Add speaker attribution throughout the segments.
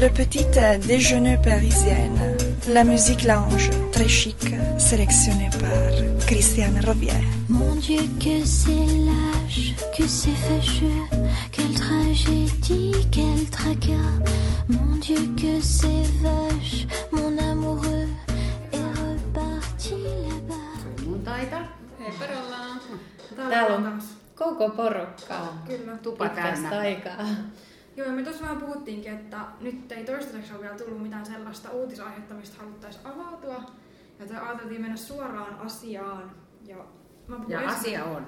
Speaker 1: Le petit déjeuner parisienne. La musique lounge, très chic, sélectionnée par Christiane Robier.
Speaker 2: Mon Dieu, que c'est lâche, que c'est fâcheux, quelle tragédie, quel tracas. Mon Dieu, que c'est vache, mon amoureux est reparti là-bas.
Speaker 3: Mun taita.
Speaker 4: Hei parollaan.
Speaker 3: Täällä on
Speaker 4: taas.
Speaker 3: koko porukka.
Speaker 4: Kyllä.
Speaker 3: Tupa
Speaker 5: Pitkästä
Speaker 3: täynnä.
Speaker 5: aikaa.
Speaker 4: Joo, ja me tuossa vähän puhuttiinkin, että nyt ei toistaiseksi ole vielä tullut mitään sellaista uutisaihetta, mistä haluttaisiin avautua. Joten ajateltiin mennä suoraan asiaan. Ja, mä puhun
Speaker 3: Ja
Speaker 4: ensin-
Speaker 3: asia on.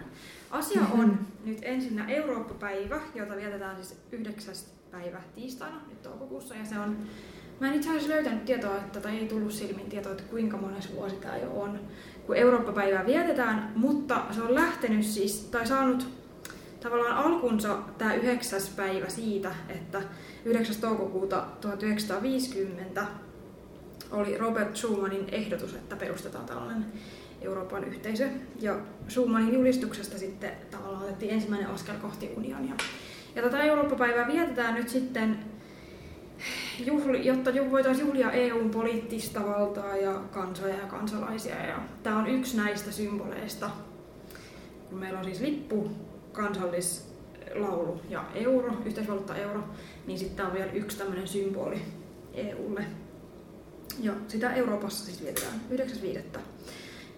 Speaker 4: Asia on nyt ensinnä Eurooppa-päivä, jota vietetään siis 9. päivä tiistaina nyt toukokuussa. Ja se on, mä en itse asiassa löytänyt tietoa, että, tai ei tullut silmiin tietoa, että kuinka mones vuosi tämä jo on, kun Eurooppa-päivää vietetään. Mutta se on lähtenyt siis, tai saanut tavallaan alkunsa tämä 9. päivä siitä, että 9. toukokuuta 1950 oli Robert Schumannin ehdotus, että perustetaan tällainen Euroopan yhteisö. Ja Schumannin julistuksesta sitten tavallaan otettiin ensimmäinen askel kohti unionia. Ja tätä Eurooppa-päivää vietetään nyt sitten, juhli, jotta voitaisiin juhlia EUn poliittista valtaa ja kansoja ja kansalaisia. Ja tämä on yksi näistä symboleista, kun meillä on siis lippu, kansallislaulu ja euro, yhteisvaluutta euro, niin sitten on vielä yksi tämmöinen symboli EUlle. Ja sitä Euroopassa siis vietetään 9.5.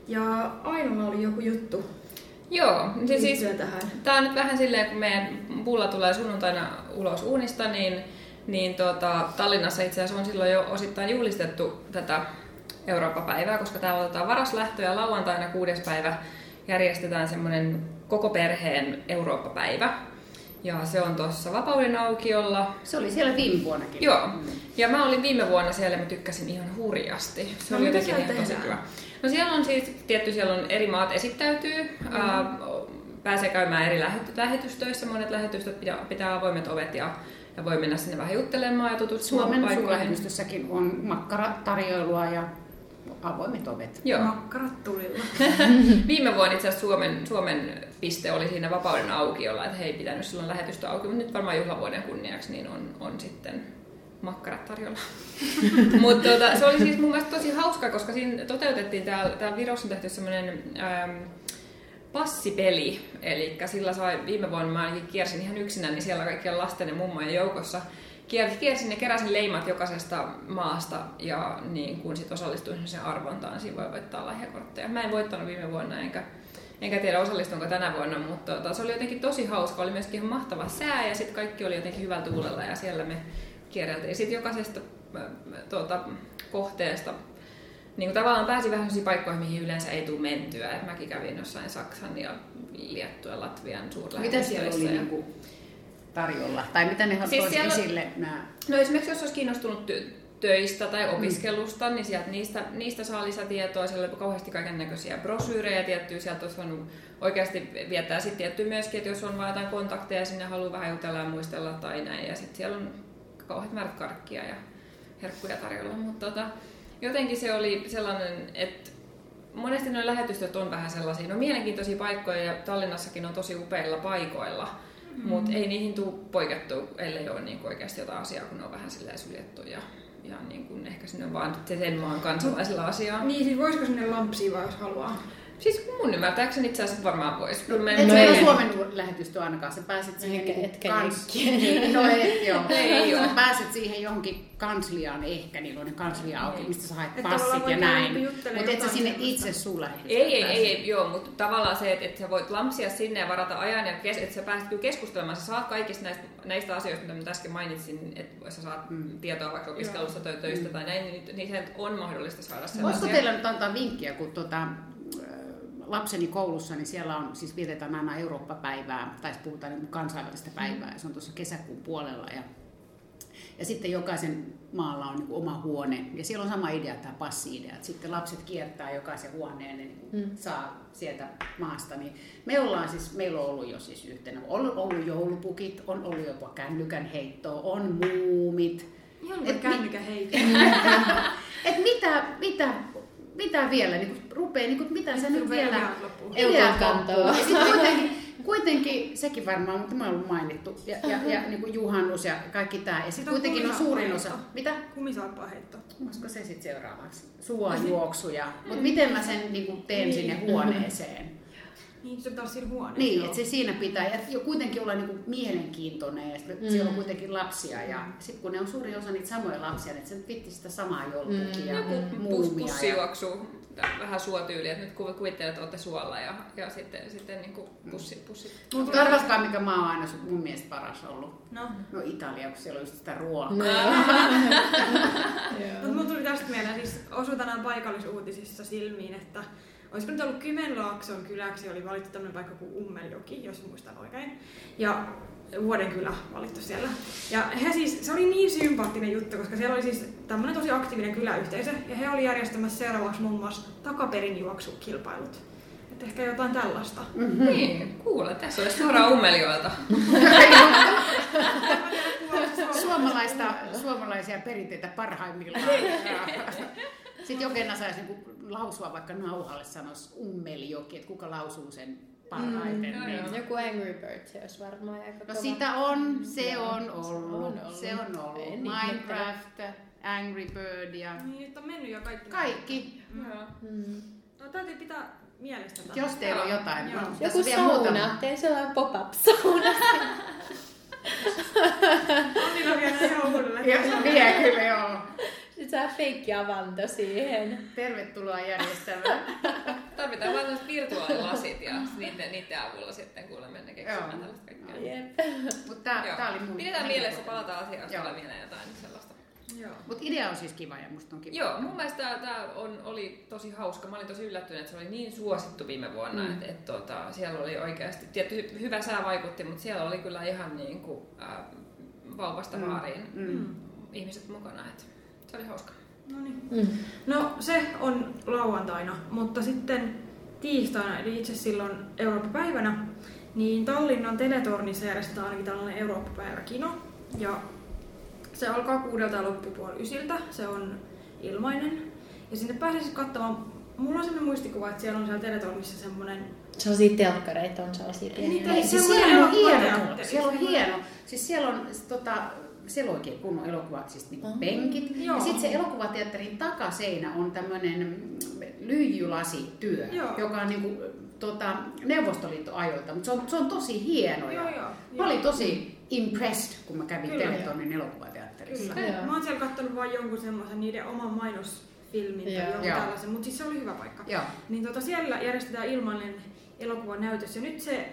Speaker 4: Ja Ainolla oli joku juttu
Speaker 5: Joo, se siis,
Speaker 4: tähän.
Speaker 5: tää on nyt vähän silleen, kun meidän pulla tulee sunnuntaina ulos uunista, niin, niin tota, Tallinnassa itse asiassa on silloin jo osittain juhlistettu tätä Eurooppa-päivää, koska täällä otetaan varaslähtö ja lauantaina kuudes päivä järjestetään semmoinen koko perheen Eurooppa-päivä. Ja se on tuossa Vapauden aukiolla.
Speaker 3: Se oli siellä viime vuonnakin.
Speaker 5: Joo.
Speaker 3: Mm.
Speaker 5: Ja mä olin viime vuonna siellä ja mä tykkäsin ihan hurjasti. Se
Speaker 4: No,
Speaker 5: oli jotenkin ihan tosi hyvä. No siellä on siis, tietty siellä on eri maat esittäytyy, mm. ää, pääsee käymään eri lähet- lähetystöissä, monet lähetystöt pitää, pitää avoimet ovet ja, ja voi mennä sinne vähän juttelemaan ja tutustumaan
Speaker 3: Suomen suurlähetystössäkin on makkaratarjoilua ja avoimet ovet.
Speaker 5: Joo.
Speaker 4: Makkarat tulilla.
Speaker 5: Viime vuonna itse asiassa Suomen, Suomen piste oli siinä vapauden aukiolla, että he ei pitänyt silloin lähetystö auki, mutta nyt varmaan juhlavuoden kunniaksi niin on, on sitten makkarat tarjolla. mutta tota, se oli siis mun mielestä tosi hauska, koska siinä toteutettiin täällä, täällä Virossa on tehty semmoinen ähm, passipeli, eli sillä sai viime vuonna mä ainakin kiersin ihan yksinä, niin siellä kaikkien lasten ja mummojen joukossa kiersin ja keräsin leimat jokaisesta maasta ja niin kun sit osallistuin sen arvontaan, siinä voi voittaa lahjakortteja. Mä en voittanut viime vuonna enkä, enkä tiedä osallistunko tänä vuonna, mutta tota, se oli jotenkin tosi hauska. Oli myöskin ihan mahtava sää ja sitten kaikki oli jotenkin hyvällä tuulella ja siellä me kierreltiin. Sitten jokaisesta tuota, kohteesta niin kuin tavallaan pääsi vähän sellaisiin paikkoihin, mihin yleensä ei tule mentyä. Et mäkin kävin jossain Saksan ja Liettua ja Latvian
Speaker 3: Mitä
Speaker 5: suurlähetystöissä.
Speaker 3: siellä oli
Speaker 5: ja-
Speaker 3: niin kuin tarjolla? Tai mitä ne
Speaker 5: Siis siellä-
Speaker 3: esille nämä?
Speaker 5: No esimerkiksi jos olisi kiinnostunut ty- töistä tai opiskelusta, niin sieltä niistä, niistä saa lisätietoa. Siellä on kauheasti kaiken näköisiä brosyyrejä tiettyä. Sieltä olisi voinut oikeasti viettää sitten tietty myöskin, että jos on vain jotain kontakteja ja sinne haluaa vähän jutella ja muistella tai näin. Ja sitten siellä on kauheat määrät karkkia ja herkkuja tarjolla. Mutta tota, jotenkin se oli sellainen, että monesti nuo lähetystöt on vähän sellaisia, no mielenkiintoisia paikkoja ja Tallinnassakin on tosi upeilla paikoilla, mm. mutta ei niihin tule poikettu, ellei ole niin oikeasti jotain asiaa, kun ne on vähän silleen suljettu ja, ja niin kuin ehkä sinne vaan se sen maan kansalaisilla asiaa.
Speaker 4: Niin, siis voisiko sinne lampsia vai jos haluaa?
Speaker 5: Siis mun ymmärtääkseni itse asiassa varmaan voisi. Kyllä me,
Speaker 3: Et
Speaker 5: me-
Speaker 3: no
Speaker 5: me-
Speaker 3: Suomen lähetystö ainakaan, sä pääset siihen
Speaker 5: Niin, Etkä-
Speaker 3: niinku
Speaker 5: etkä
Speaker 3: kans... no et, joo.
Speaker 5: Ei
Speaker 3: Sä
Speaker 5: oo.
Speaker 3: pääset siihen johonkin kansliaan ehkä, niillä on ne kanslia auki,
Speaker 5: Niin.
Speaker 3: mistä sä haet passit
Speaker 4: tavallaan
Speaker 3: ja näin. Mutta et sä sinne itse sun lähetystöön
Speaker 5: Ei, ei, ei, ei, joo, mutta tavallaan se, että, että sä voit lampsia sinne ja varata ajan ja kes, että sä pääset kyllä keskustelemaan, sä saat kaikista näistä, näistä asioista, mitä mä äsken mainitsin, että sä saat mm. tietoa vaikka opiskelusta tai töistä tai näin, niin, niin se on mahdollista saada sellaisia.
Speaker 3: Voisiko teillä nyt antaa vinkkiä, kun tota, äh, lapseni koulussa, niin siellä on, siis vietetään aina Eurooppa-päivää, tai siis puhutaan niin kansainvälistä päivää, ja se on tuossa kesäkuun puolella. Ja, ja sitten jokaisen maalla on niin oma huone, ja siellä on sama idea, tämä passi-idea, että sitten lapset kiertää jokaisen huoneen ja niin mm. saa sieltä maasta. Niin me ollaan siis, meillä on ollut jo siis yhtenä, on ollut joulupukit, on ollut jopa kännykän heittoa, on muumit, mi-
Speaker 4: kännykän heitä.
Speaker 3: et mitä, mitä, mitä vielä niin rupeaa, niin mitä sä nyt vielä...
Speaker 4: ideat.
Speaker 3: Ja sitten jotenkin kuitenkin sekin varmaan, mutta mä ollut mainittu. Ja, ja, ja niin kuin juhannus ja kaikki tämä. Ja sitten
Speaker 4: on
Speaker 3: kuitenkin on suurin osa.
Speaker 4: kumisaappaa
Speaker 3: Mitä?
Speaker 4: Kumisaappaa heitto.
Speaker 3: Olisiko se sitten seuraavaksi? Suojuoksuja. Mutta miten mä sen niin kuin teen
Speaker 4: Niin.
Speaker 3: sinne huoneeseen?
Speaker 4: Niin, se pitää olla siinä huoneessa.
Speaker 3: Niin, että se siinä pitää ja kuitenkin olla niin kuin mielenkiintoinen ja sitten siellä on kuitenkin lapsia ja sitten kun ne on suuri osa niitä samoja lapsia, niin se vitti sitä samaa jolkukin ja
Speaker 5: Pus,
Speaker 3: muumia.
Speaker 5: pussi
Speaker 3: Ja,
Speaker 5: juoksuu vähän suotyyliä, että nyt kuv- kuvittelet, että olette suolla ja, ja sitten, sitten niin kuin pussi, pussi.
Speaker 3: mutta arvaskaa, mikä maa on aina mun mielestä paras ollut.
Speaker 4: No,
Speaker 3: No Italia, kun siellä on just sitä ruokaa.
Speaker 6: No.
Speaker 4: mutta mun tuli tästä mieleen, siis osui tänään paikallisuutisissa silmiin, että olisiko nyt ollut Kymenlaakson kyläksi, oli valittu tämmöinen paikka kuin Ummeljoki, jos muistan oikein. Ja vuoden kylä valittu siellä. Ja he siis, se oli niin sympaattinen juttu, koska siellä oli siis tämmöinen tosi aktiivinen kyläyhteisö, ja he oli järjestämässä seuraavaksi muun muassa takaperin juoksukilpailut. Että ehkä jotain tällaista.
Speaker 3: Mm-hmm.
Speaker 5: Niin, kuule, tässä olisi suoraan Ummeljoelta.
Speaker 3: Suomalaista, suomalaisia perinteitä parhaimmillaan. Sitten jokena saisi niinku lausua vaikka nauhalle sanoisi ummeljoki, että kuka lausuu sen parhaiten.
Speaker 5: Mm,
Speaker 3: niin.
Speaker 5: joo, joo.
Speaker 6: Joku Angry Birds se olisi varmaan aika
Speaker 3: No
Speaker 6: kova.
Speaker 3: sitä on, se
Speaker 6: Joo,
Speaker 3: on
Speaker 6: se
Speaker 3: ollut,
Speaker 6: on ollut.
Speaker 3: se on ollut.
Speaker 6: En
Speaker 3: Minecraft, Angry Bird ja
Speaker 4: Niin, nyt on mennyt jo kaikki.
Speaker 3: kaikki.
Speaker 5: Joo.
Speaker 6: Mm.
Speaker 4: No täytyy pitää mielessä tätä.
Speaker 3: Jos teillä on jotain.
Speaker 4: Joo.
Speaker 3: on
Speaker 6: Joku
Speaker 3: tässä vielä
Speaker 6: sauna,
Speaker 3: muutama.
Speaker 6: tee sellainen pop-up sauna.
Speaker 4: Annilla vielä ihan uudelleen.
Speaker 3: Ja vie kyllä joo.
Speaker 6: Sitten saa feikki avanto siihen.
Speaker 3: Tervetuloa järjestämään.
Speaker 5: Tarvitaan vain virtuaalilasit ja niiden, niiden avulla sitten kuule mennä keksimään tällaista kaikkea.
Speaker 6: Jep.
Speaker 3: Mutta tää,
Speaker 5: Joo.
Speaker 3: tää oli mun...
Speaker 5: Pidetään mielessä, palataan asiaan, jos tulee mieleen jotain sellaista.
Speaker 4: Joo.
Speaker 3: Mutta idea on siis kiva ja musta on kiva.
Speaker 5: Joo, mun mielestä tämä on, oli tosi hauska. Mä olin tosi yllättynyt, että se oli niin suosittu viime vuonna.
Speaker 3: Mm.
Speaker 5: Että et, tota, siellä oli oikeasti, tietty hy- hyvä sää vaikutti, mutta siellä oli kyllä ihan niin kuin, äh, vauvasta
Speaker 3: Mm.
Speaker 5: vaariin
Speaker 3: Mm.
Speaker 5: ihmiset mukana. Et se oli hauska.
Speaker 4: No niin.
Speaker 6: Mm.
Speaker 4: No se on lauantaina, mutta sitten tiistaina, eli itse silloin Eurooppa-päivänä, niin Tallinnan Teletornissa järjestetään ainakin tällainen Eurooppa-päiväkino. Ja se alkaa kuudelta ja loppuu puoli ysiltä. Se on ilmainen. Ja sinne pääsee siis katsomaan. Mulla on sellainen muistikuva, että siellä on siellä Teletornissa semmoinen...
Speaker 6: Sellaisia telkkareita on sellaisia pieniä.
Speaker 4: Niitä
Speaker 3: siis siellä on hieno, siellä on hieno. Siis siellä on tota, siellä on oikein kunnon elokuvat, siis niinku
Speaker 6: Ah.
Speaker 3: penkit.
Speaker 4: Joo.
Speaker 3: Ja sitten se elokuvateatterin takaseinä on tämmöinen lyijylasityö,
Speaker 4: Joo.
Speaker 3: joka on niinku, tota, Neuvostoliittoajoilta, mutta se on, se on tosi hieno.
Speaker 4: Joo, joo.
Speaker 3: Mä olin tosi impressed, kun mä kävin. Teletonin elokuvateatterissa.
Speaker 4: Kyllä. Mä oon siellä kattonut vain jonkun semmoisen niiden oman mainosfilmin tai jonkun
Speaker 3: Joo.
Speaker 4: tällaisen, mutta siis se oli hyvä paikka.
Speaker 3: Joo.
Speaker 4: Niin tota, siellä järjestetään ilmainen elokuvanäytös ja nyt se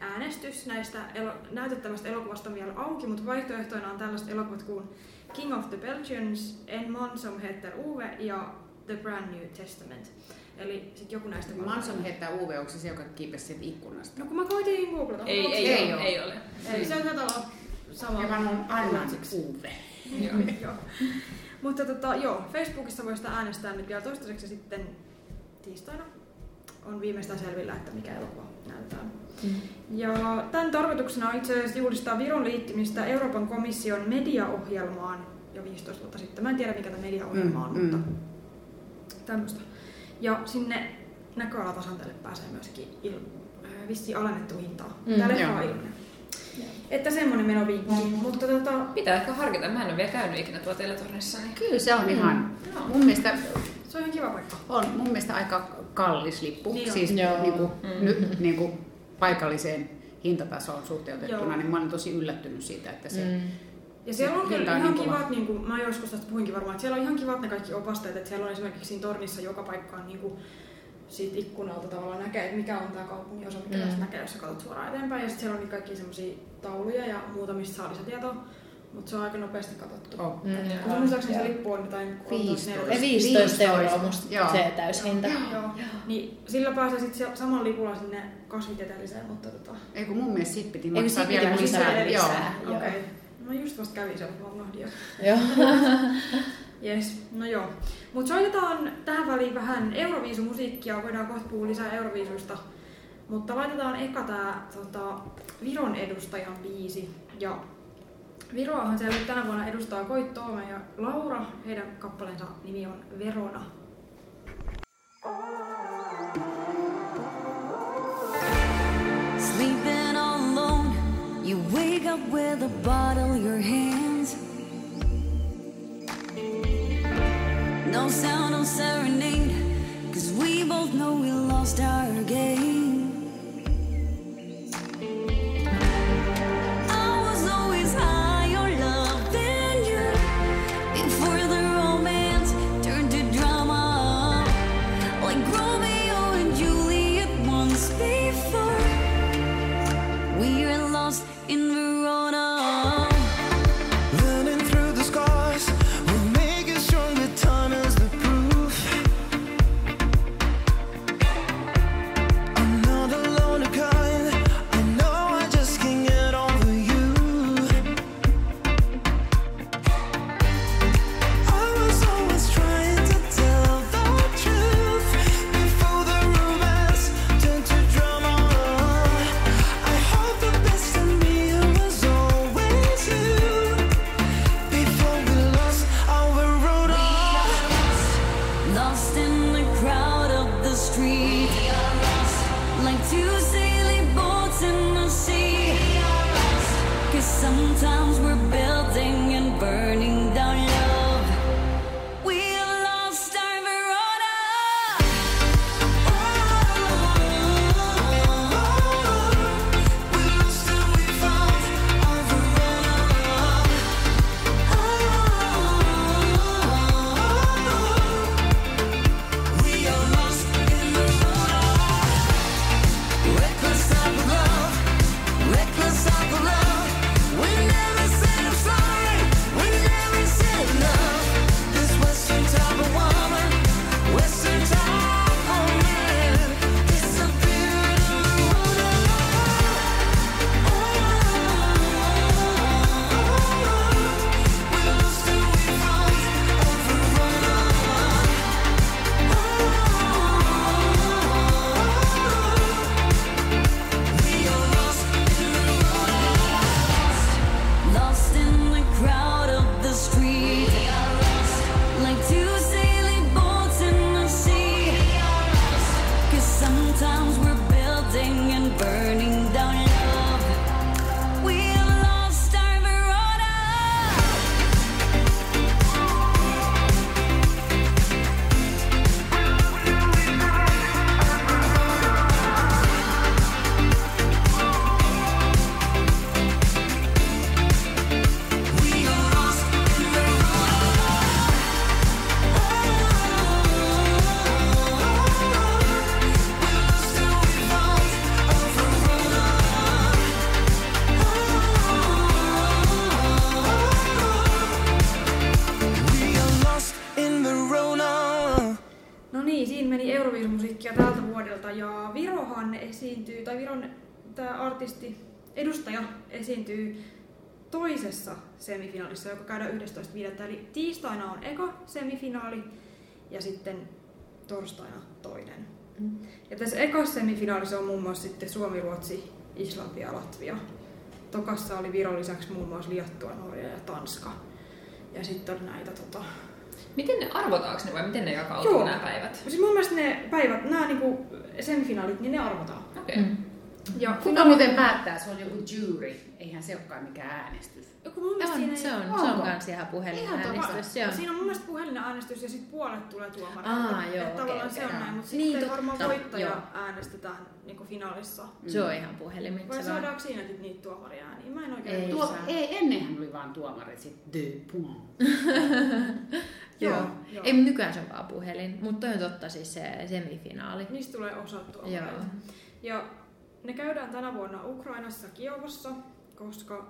Speaker 4: äänestys näistä elo- näytettävästä elokuvasta on vielä auki, mutta vaihtoehtoina on tällaiset elokuvat kuin King of the Belgians, En man som heter Uwe ja The Brand New Testament. Eli sit joku näistä
Speaker 3: Manson heittää Uwe, onko se se, joka kiipesi sieltä ikkunasta?
Speaker 4: No kun mä koitin googlata.
Speaker 5: Ei,
Speaker 4: mutta
Speaker 5: ei,
Speaker 3: Ei
Speaker 5: ei,
Speaker 3: ole.
Speaker 5: ei ole.
Speaker 4: Eli se on olla sama.
Speaker 3: Joka on aina
Speaker 4: ruotsiksi.
Speaker 3: Uwe.
Speaker 5: Joo.
Speaker 4: joo. Mutta tota, joo, Facebookissa voi sitä äänestää nyt vielä toistaiseksi sitten tiistaina on viimeistään selvillä, että mikä elokuva näytetään.
Speaker 6: Mm.
Speaker 4: Ja tämän tarkoituksena on itse asiassa juhlistaa Viron liittymistä Euroopan komission mediaohjelmaan jo 15 vuotta sitten. Mä en tiedä mikä tämä mediaohjelma on,
Speaker 3: Mm,
Speaker 4: mutta
Speaker 3: mm.
Speaker 4: tämmöistä. Ja sinne näköalatasanteelle pääsee myöskin il, äh, vissiin alennettu hintaa.
Speaker 6: Mm,
Speaker 4: Tämä leffa
Speaker 3: joo.
Speaker 4: on ilmainen. Että semmonen menovinkki. Mutta tota,
Speaker 5: Pitää ehkä harkita. Mä en ole vielä käynyt ikinä tuolla teletornissa. Niin...
Speaker 3: Kyllä se on ihan, mun mielestä
Speaker 4: se on ihan kiva paikka.
Speaker 3: on mun mielestä aika kallis lippu.
Speaker 4: Niin on.
Speaker 3: siis
Speaker 6: Joo.
Speaker 3: niinku,
Speaker 5: Mm.
Speaker 3: ny, niinku paikalliseen hintatasoon suhteutettuna,
Speaker 4: Joo.
Speaker 3: niin mä olen tosi yllättynyt siitä, että se...
Speaker 6: Mm.
Speaker 4: Ja siellä on
Speaker 3: Se
Speaker 4: kyllä ihan
Speaker 3: niin
Speaker 4: kivat, niin kuin, mä joskus tästä puhuinkin varmaan, että siellä on ihan kivat ne kaikki opasteet, että siellä on esimerkiksi siinä tornissa joka paikkaan niin kuin, siitä ikkunalta tavallaan näkee, että mikä on tämä kaupungin osa, mikä
Speaker 6: Mm.
Speaker 4: tästä näkee, jos sä katsot suoraan eteenpäin. Ja sitten siellä on niitä kaikkia semmoisia tauluja ja muuta, mistä saa lisätietoa, mutta se on aika nopeasti katsottu.
Speaker 3: Oh.
Speaker 6: Mm.
Speaker 4: Kun muistaakseni se lippu on jotain
Speaker 3: 15.
Speaker 4: 13-14.
Speaker 6: Ja 15 euroa
Speaker 3: 15.
Speaker 6: musta
Speaker 3: Joo.
Speaker 6: se täyshinta.
Speaker 4: Joo. Niin sillä pääsee sitten saman lipulla sinne kasvitieteelliseen, mutta tota...
Speaker 3: Ei kun mun mielestä sit piti maksaa vielä lisää. Joo.
Speaker 6: lisää. Joo.
Speaker 4: Okei. Okay. No just vasta kävi se, mutta mä unohdin jo.
Speaker 6: Joo.
Speaker 4: Yes, no joo. Mutta soitetaan tähän väliin vähän Euroviisumusiikkia, voidaan kohta puhua lisää Euroviisuista. Mutta laitetaan eka tää tota, Viron edustajan biisi. Ja Viroahan siellä nyt tänä vuonna edustaa Koit Toome ja Laura. Heidän kappaleensa nimi on Verona.
Speaker 7: Sleep up with a bottle, your hands. No sound, no serenade, cause we both know we lost our game.
Speaker 4: Esiintyy toisessa semifinaalissa, joka käydään 11.5. Eli tiistaina on eka semifinaali ja sitten torstaina toinen. Ja tässä ekassa semifinaalissa on muun muassa sitten Suomi, Ruotsi, Islanti ja Latvia. Tokassa oli Viron lisäksi muun muassa Liettua, Norja ja Tanska. Ja sitten on näitä tota,
Speaker 5: Miten ne arvotaanko ne vai miten ne jakautuu
Speaker 4: Joo.
Speaker 5: nämä päivät?
Speaker 4: Siis mun mielestä ne päivät, nämä niinku semifinaalit, niin ne arvotaan.
Speaker 5: Okei. Okay.
Speaker 4: Ja
Speaker 3: Kuka muuten päättää? Se on joku jury. Eihän se olekaan mikään äänestys.
Speaker 4: Joku mun mielestä
Speaker 6: On,
Speaker 4: siinä
Speaker 6: se
Speaker 4: ei-
Speaker 6: on, se on
Speaker 3: Onko?
Speaker 6: kans ihan
Speaker 4: Ihan
Speaker 6: puhelinäänestys. Joo.
Speaker 4: Siinä on mun mielestä puhelinäänestys ja sitten puolet tulee tuomareilta.
Speaker 6: Aa, joo,
Speaker 4: Että
Speaker 6: okei,
Speaker 4: tavallaan
Speaker 6: okei,
Speaker 4: se on
Speaker 6: joo.
Speaker 4: näin, mutta
Speaker 6: Niin,
Speaker 4: sitten
Speaker 6: totta,
Speaker 4: varmaan voittaja
Speaker 6: joo.
Speaker 4: äänestetään niinku finaalissa.
Speaker 6: Se on ihan puhelimitse
Speaker 4: Vai saadaanko siinäkin niitä tuomariääniä? Mä en oikein
Speaker 6: Ei
Speaker 3: Tuo, ei, ennenhän oli vaan tuomarit, sit points.
Speaker 6: Joo.
Speaker 4: joo.
Speaker 6: Ei, nykyään se on vaan puhelin. Mutta toi on totta siis se semifinaali.
Speaker 4: Niistä tulee osat tuomareilta.
Speaker 6: Joo.
Speaker 4: Ja ne käydään tänä vuonna Ukrainassa Kiovassa, koska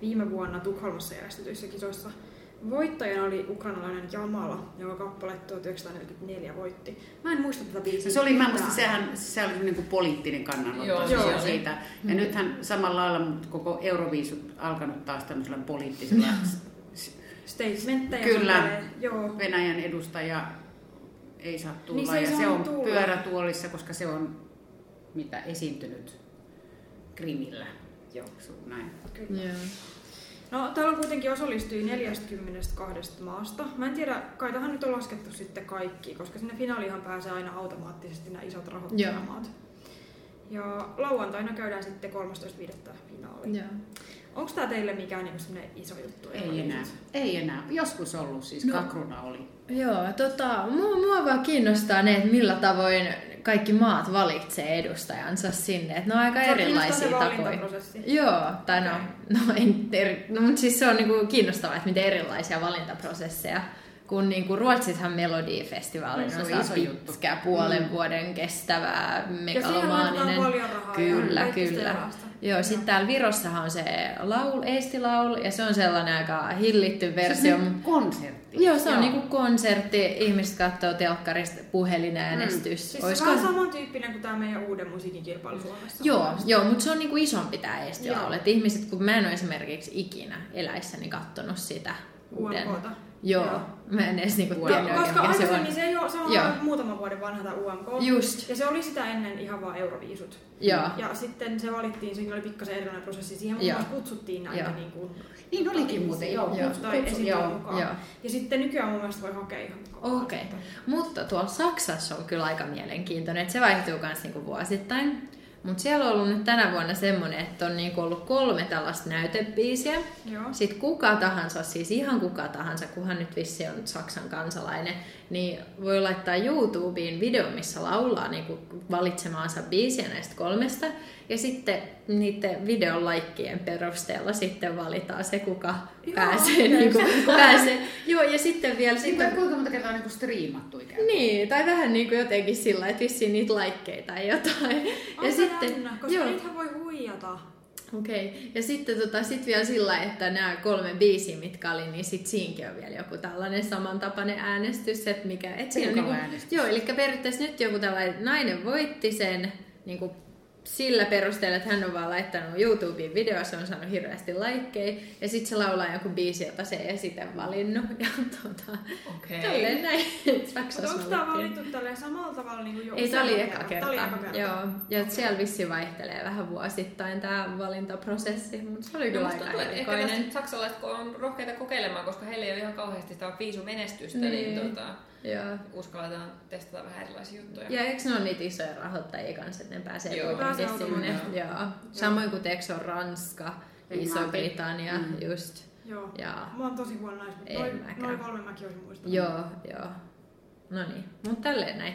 Speaker 4: viime vuonna Tukholmassa järjestetyissä kisoissa voittajana oli ukrainalainen Jamala, joka kappale 1944 voitti. Mä en muista tätä biisiä.
Speaker 3: Se oli, mä muistin,
Speaker 4: yhtään.
Speaker 3: sehän se oli niin kuin poliittinen kannanotto
Speaker 5: Joo,
Speaker 3: se
Speaker 4: joo.
Speaker 3: siitä. Ja
Speaker 6: Mm.
Speaker 3: nythän samalla lailla mut koko Euroviisut alkanut taas tämmöisellä poliittisella
Speaker 4: Statementteja.
Speaker 3: Kyllä.
Speaker 4: tulee, Joo.
Speaker 3: Venäjän edustaja ei saa tulla
Speaker 4: Niin se ei
Speaker 3: ja se on
Speaker 4: tulla.
Speaker 3: pyörätuolissa, koska se on mitä esiintynyt Krimillä. Joo, su- näin.
Speaker 4: Kyllä.
Speaker 6: Joo.
Speaker 4: No, täällä on kuitenkin osallistui 42 maasta. Mä en tiedä, kai tähän nyt on laskettu sitten kaikki, koska sinne finaalihan pääsee aina automaattisesti nämä isot rahoittajamaat. Ja lauantaina käydään sitten 13.5. finaali.
Speaker 6: Joo.
Speaker 4: Onko tää teille mikään niinku iso juttu?
Speaker 3: Ei enää. Ei enää. Joskus ollut siis,
Speaker 6: No.
Speaker 3: kakruna oli.
Speaker 6: Joo, tota, mua, mua vaan kiinnostaa ne, että millä tavoin kaikki maat valitsee edustajansa sinne. Että ne on aika
Speaker 4: kiinnostaa
Speaker 6: erilaisia
Speaker 4: se
Speaker 6: tapoja. Joo, tai no, no, en, eri, no mutta siis se on niinku kiinnostavaa, että miten erilaisia valintaprosesseja. Kun niinku Ruotsithan Melodifestivaali
Speaker 3: Mm, se
Speaker 6: on
Speaker 3: iso juttu.
Speaker 6: pitkä puolen vuoden kestävää,
Speaker 4: Ja siihen
Speaker 6: megalomaaninen.
Speaker 4: paljon rahaa.
Speaker 6: Kyllä,
Speaker 4: ja
Speaker 6: kyllä.
Speaker 4: rahasta.
Speaker 6: Joo, sitten täällä Virossahan on se laul, Eesti-laul, ja se on sellainen aika hillitty versio.
Speaker 3: Se on konsertti.
Speaker 6: Joo, se on niinku konsertti, ihmiset katsoo telkkarista puhelinäänestys.
Speaker 4: Siis se
Speaker 6: Olisiko-
Speaker 4: on vähän samantyyppinen kuin tämä meidän uuden musiikin kilpailu Suomessa.
Speaker 6: Joo, joo mutta se on niinku isompi tämä Eesti-laul. Ihmiset, kun mä en ole esimerkiksi ikinä eläissäni kattonut sitä uuden.
Speaker 4: UMKta.
Speaker 6: Joo,
Speaker 4: Joo.
Speaker 6: mä en edes niinku
Speaker 3: Joo,
Speaker 6: tiedä
Speaker 4: Koska
Speaker 6: oikein, mikä se
Speaker 4: aikaisemmin
Speaker 6: on.
Speaker 4: se, ei ole, se on
Speaker 6: Joo.
Speaker 4: ollut muutaman vuoden vanha tämä UMK.
Speaker 6: Just,
Speaker 4: Ja se oli sitä ennen ihan vaan Euroviisut.
Speaker 6: joo.
Speaker 4: Ja sitten se valittiin, siinä oli pikkasen erilainen prosessi. Siihen muun
Speaker 6: Joo.
Speaker 4: muassa kutsuttiin näitä
Speaker 6: Joo.
Speaker 4: niin kuin,
Speaker 3: Niin olikin muuten, joo.
Speaker 6: Joo.
Speaker 3: Kutsu-
Speaker 4: tai
Speaker 3: joo.
Speaker 4: mukaan.
Speaker 6: Joo.
Speaker 4: Ja sitten nykyään mun mielestä voi hakea ihan mukaan.
Speaker 6: Okei. Mutta tuolla Saksassa on kyllä aika mielenkiintoinen, että se vaihtuu myös niinku vuosittain. Mutta siellä on ollut nyt tänä vuonna semmoinen, että on niinku ollut kolme tällaista näytebiisiä.
Speaker 4: Joo.
Speaker 6: Sitten kuka tahansa, siis ihan kuka tahansa, kunhan nyt vissi on Saksan kansalainen, niin voi laittaa YouTubeen video, missä laulaa niinku valitsemaansa biisiä näistä kolmesta. Ja sitten niiden videon laikkien perusteella sitten valitaan se, kuka
Speaker 4: Joo,
Speaker 6: pääsee,
Speaker 4: okei.
Speaker 6: niinku, pääsee. Joo, ja sitten vielä
Speaker 3: Sitten
Speaker 6: sitten...
Speaker 3: kuinka monta kertaa on niinku striimattu ikään kuin.
Speaker 6: Niin, tai vähän niin kuin jotenkin sillä, että vissiin niitä laikkeita tai jotain.
Speaker 4: Onpa
Speaker 6: ja sitten,
Speaker 4: jännä, koska
Speaker 6: joo,
Speaker 4: niitähän voi huijata.
Speaker 6: okei. Okay. Ja sitten tota, sit vielä sillä, että nämä kolme biisiä, mitkä oli, niin sit siinkin on vielä joku tällainen samantapainen äänestys, että mikä, et siinä on niinku,
Speaker 3: Peukaloäänestys.
Speaker 6: joo, eli periaatteessa nyt joku tällainen nainen voitti sen niin kuin sillä perusteella, että hän on vaan laittanut YouTubeen video, se on saanut hirveästi laikkeja, ja sitten se laulaa joku biisi, jota se ei sitten valinnut. Ja tota,
Speaker 5: Okei.
Speaker 6: tälleen näin.
Speaker 4: Mutta onko tämä valittu tälleen samalla tavalla niin kuin jo
Speaker 6: Ei, tämä oli eka kerta.
Speaker 4: Oli eka kerta.
Speaker 6: Joo, ja
Speaker 4: Okei.
Speaker 6: siellä vissi vaihtelee vähän vuosittain tämä valintaprosessi, mutta se oli
Speaker 5: No,
Speaker 6: kyllä
Speaker 5: musta
Speaker 6: aika
Speaker 5: tuntuu, ehkä tästä saksalaiset on rohkeita kokeilemaan, koska heillä ei ole ihan kauheasti sitä viisumenestystä,
Speaker 6: niin,
Speaker 5: niin tota,
Speaker 6: Joo.
Speaker 5: uskalletaan testata vähän erilaisia juttuja.
Speaker 6: Ja eikö ne ole niitä isoja rahoittajia kanssa, että ne pääsee
Speaker 5: Joo.
Speaker 6: kuitenkin sinne?
Speaker 4: automaatilla.
Speaker 6: Joo. Samoin kuin Tex on Ranska. Iso-Britannia,
Speaker 3: Mm.
Speaker 6: just.
Speaker 4: Joo.
Speaker 6: Ja,
Speaker 4: Mä oon tosi huono näissä, mutta noin, noin kolme mäkin olisin muistanut.
Speaker 6: joo, joo. No niin, mutta tälleen näin.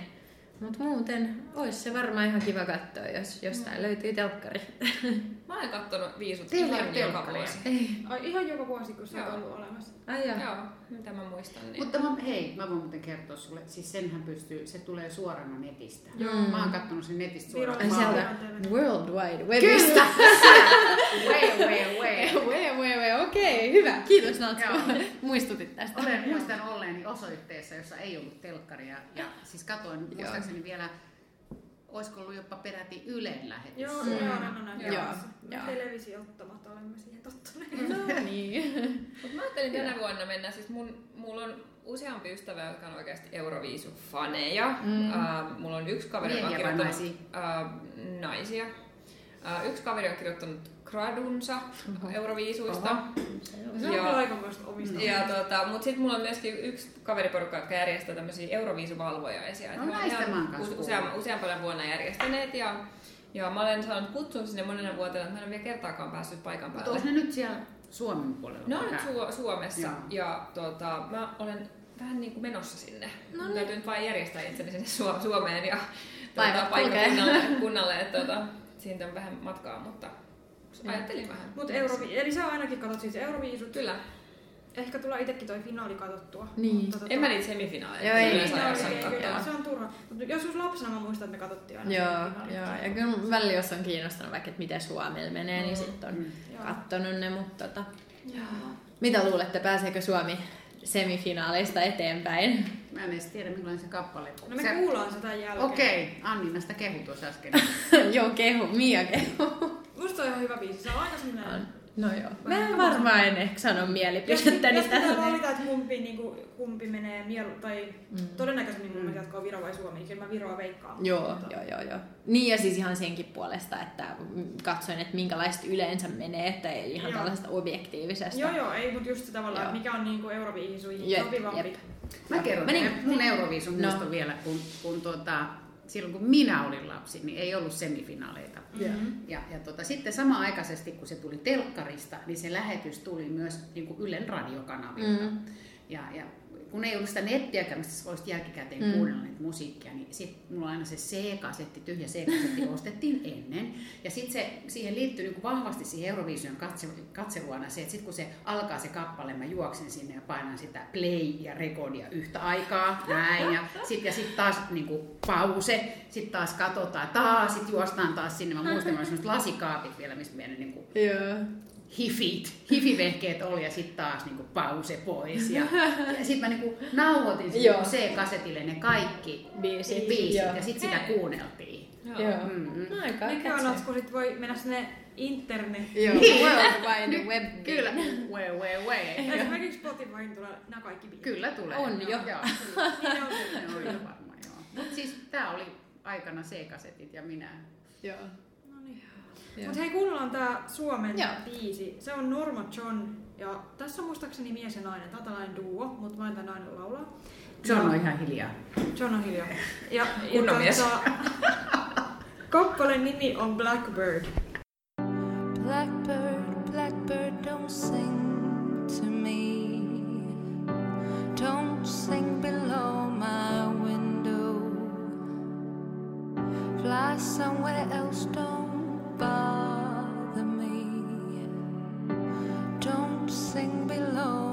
Speaker 6: Mutta muuten olisi se varmaan ihan kiva katsoa, jos jostain löytyy telkkari.
Speaker 5: Mä oon kattonut viisut
Speaker 3: Teillä
Speaker 5: ihan joka vuosi.
Speaker 6: Ei.
Speaker 4: Ai, ihan joka vuosi, kun se on ollut olemassa.
Speaker 6: Ai joo.
Speaker 5: Joo, mitä mä muistan. Niin.
Speaker 3: Mutta mä, hei, mä voin muuten kertoa sulle, siis senhän pystyy, se tulee suorana netistä.
Speaker 6: Joo.
Speaker 3: Mä oon kattonut sen netistä suoraan.
Speaker 6: Sieltä World Wide Webistä.
Speaker 3: Way, way, way.
Speaker 6: Wee, wee, wee. Okei, hyvä. Kiitos Natsu.
Speaker 3: Joo.
Speaker 6: Muistutit tästä.
Speaker 3: Olen, muistan olleeni osoitteessa, jossa ei ollut telkkaria. Ja siis katoin, muistaakseni vielä, olisiko ollut jopa peräti Ylen lähetys.
Speaker 4: Joo,
Speaker 6: Mm.
Speaker 4: joo, on näin.
Speaker 6: Joo,
Speaker 4: Joo.
Speaker 6: joo.
Speaker 4: Televisiottamat olemme siihen tottuneet.
Speaker 6: No niin.
Speaker 5: Mut mä ajattelin tänä vuonna mennä, siis mun, mulla on useampi ystävä, jotka on oikeasti Euroviisu-faneja.
Speaker 6: Mm.
Speaker 5: Uh, mulla on yksi kaveri, joka on kirjoittanut... Uh, naisia. Uh, yksi kaveri on kirjoittanut gradunsa Euroviisuista.
Speaker 4: Se on kyllä aikamoista omista.
Speaker 5: Ja tota, mut sit mulla on myöskin yksi kaveriporukka, jotka järjestää tämmöisiä Euroviisuvalvojaisia.
Speaker 3: No näistä mä oon
Speaker 5: use-
Speaker 3: kuullut.
Speaker 5: useamman, useampana vuonna järjestäneet ja, ja mä olen saanut kutsun sinne monena vuotena, että mä en ole vielä kertaakaan päässyt paikan
Speaker 3: Mutta
Speaker 5: päälle.
Speaker 3: onko ne nyt siellä Suomen puolella?
Speaker 5: Ne on nyt Su- Suomessa
Speaker 3: Joo.
Speaker 5: ja tota, mä olen vähän niin kuin menossa sinne.
Speaker 6: No
Speaker 5: No
Speaker 6: niin.
Speaker 5: Täytyy nyt vain järjestää itseni sinne Su- Suomeen ja tuota, paikkakunnalle, kunnalle, että tota, siitä on vähän matkaa, mutta
Speaker 6: Joo.
Speaker 5: ajattelin vähän.
Speaker 4: Mut Eurovi- eli sä ainakin katsot siis Euroviisut.
Speaker 5: Kyllä.
Speaker 4: Ehkä tulee itsekin toi finaali katsottua.
Speaker 6: Niin.
Speaker 4: Mutta tota-
Speaker 5: En mä niitä semifinaaleja.
Speaker 6: Joo, ei
Speaker 4: ei, kyllä,
Speaker 5: katsoa.
Speaker 4: se on turha. Mutta joskus lapsena mä muistan, että me katsottiin aina
Speaker 6: Joo, joo. Ja kyllä välillä jos on kiinnostanut vaikka, että miten Suomella menee, niin sitten on
Speaker 3: Mm.
Speaker 6: Kattonut ne, mutta tota.
Speaker 4: Joo.
Speaker 6: Mitä luulette, pääseekö Suomi semifinaaleista eteenpäin?
Speaker 3: Mä en edes tiedä, millainen se kappale
Speaker 4: No me
Speaker 3: Se-
Speaker 4: kuullaan sitä jälkeen.
Speaker 3: Okei, Annina sitä kehu tuossa äsken.
Speaker 6: Joo, kehu, Mia kehu.
Speaker 4: Musta on ihan hyvä biisi. Se on aika semmoinen...
Speaker 6: On. No joo. Mä en varmaan en ehkä sano mielipidettäni
Speaker 4: jos pitää
Speaker 6: tähän.
Speaker 4: valita, että kumpi, niin kuin, kumpi menee mielu, tai
Speaker 6: Mm.
Speaker 4: mm. todennäköisemmin mun mielestä jatkoa Viro vai Suomi. Kyllä mä Viroa veikkaan. mutta
Speaker 6: Joo,
Speaker 4: tota-
Speaker 6: joo, joo, joo. Niin ja siis ihan senkin puolesta, että katsoin, että minkälaista yleensä menee, että ei ihan
Speaker 4: Joo.
Speaker 6: tällaista objektiivisesta.
Speaker 4: Joo, joo, ei, mutta just se tavallaan,
Speaker 6: Joo.
Speaker 4: että mikä on niin kuin Euroviisuihin
Speaker 6: Jep,
Speaker 4: sopivampi.
Speaker 6: jep.
Speaker 3: Mä kerron
Speaker 6: Meni-
Speaker 3: teille mun Euroviisun
Speaker 6: No.
Speaker 3: vielä, kun, kun tuota, silloin kun minä olin lapsi, niin ei ollut semifinaaleita.
Speaker 6: Mm-hmm.
Speaker 3: Ja, ja tota, sitten samaaikaisesti, kun se tuli telkkarista, niin se lähetys tuli myös niin kuin Ylen radiokanavilta.
Speaker 6: Mm.
Speaker 3: Ja, ja kun ei ollut sitä nettiäkään, mistä sä voisit jälkikäteen
Speaker 6: Mm.
Speaker 3: kuunnella niitä musiikkia, niin sitten mulla aina se C-kasetti, tyhjä C-kasetti ostettiin ennen. Ja sitten se, siihen liittyy niin vahvasti siihen Eurovision katse, katseluana se, että sitten kun se alkaa se kappale, mä juoksen sinne ja painan sitä play ja recordia yhtä aikaa, näin. Ja sitten ja sit taas niin kuin pause, sitten taas katsotaan, taas, sitten juostaan taas sinne. Mä muistan, että sellaiset lasikaapit vielä, missä meidän niin kuin
Speaker 6: Joo.
Speaker 3: Hifit, hifivehkeet oli ja sitten taas niinku pause pois. Ja, ja sitten mä niinku nauhoitin
Speaker 6: Joo.
Speaker 3: C-kasetille ne kaikki
Speaker 6: Biisit,
Speaker 3: biisit
Speaker 6: joo.
Speaker 3: ja sitten sitä kuunneltiin.
Speaker 6: Joo.
Speaker 3: Mm-hmm.
Speaker 6: No, aika
Speaker 4: Mikä on kun sit voi mennä sinne internet.
Speaker 6: Joo,
Speaker 3: Niin.
Speaker 6: World Wide Web.
Speaker 3: Kyllä, way, way, way.
Speaker 4: Esimerkiksi Spotifyin tulee nämä kaikki biisit.
Speaker 3: Kyllä tulee.
Speaker 6: On jo.
Speaker 3: Joo.
Speaker 4: Niin on.
Speaker 3: Ne on jo varmaan, joo. Mutta siis tää oli aikana C-kasetit ja minä.
Speaker 6: Joo.
Speaker 4: No niin.
Speaker 6: Joo.
Speaker 4: Mut hei, kuunnellaan tää Suomen
Speaker 6: Joo.
Speaker 4: biisi. Se on Norma John ja tässä on muistaakseni mies ja nainen. Tällainen duo, mutta vain tää nainen laulaa.
Speaker 3: John on ihan hiljaa.
Speaker 4: John on hiljaa. Ja,
Speaker 5: Kunnon mies.
Speaker 4: tota, kappaleen nimi on Blackbird.
Speaker 2: Blackbird, blackbird, don't sing to me. Don't sing below my window. Fly somewhere else, don't bother me. Don't sing below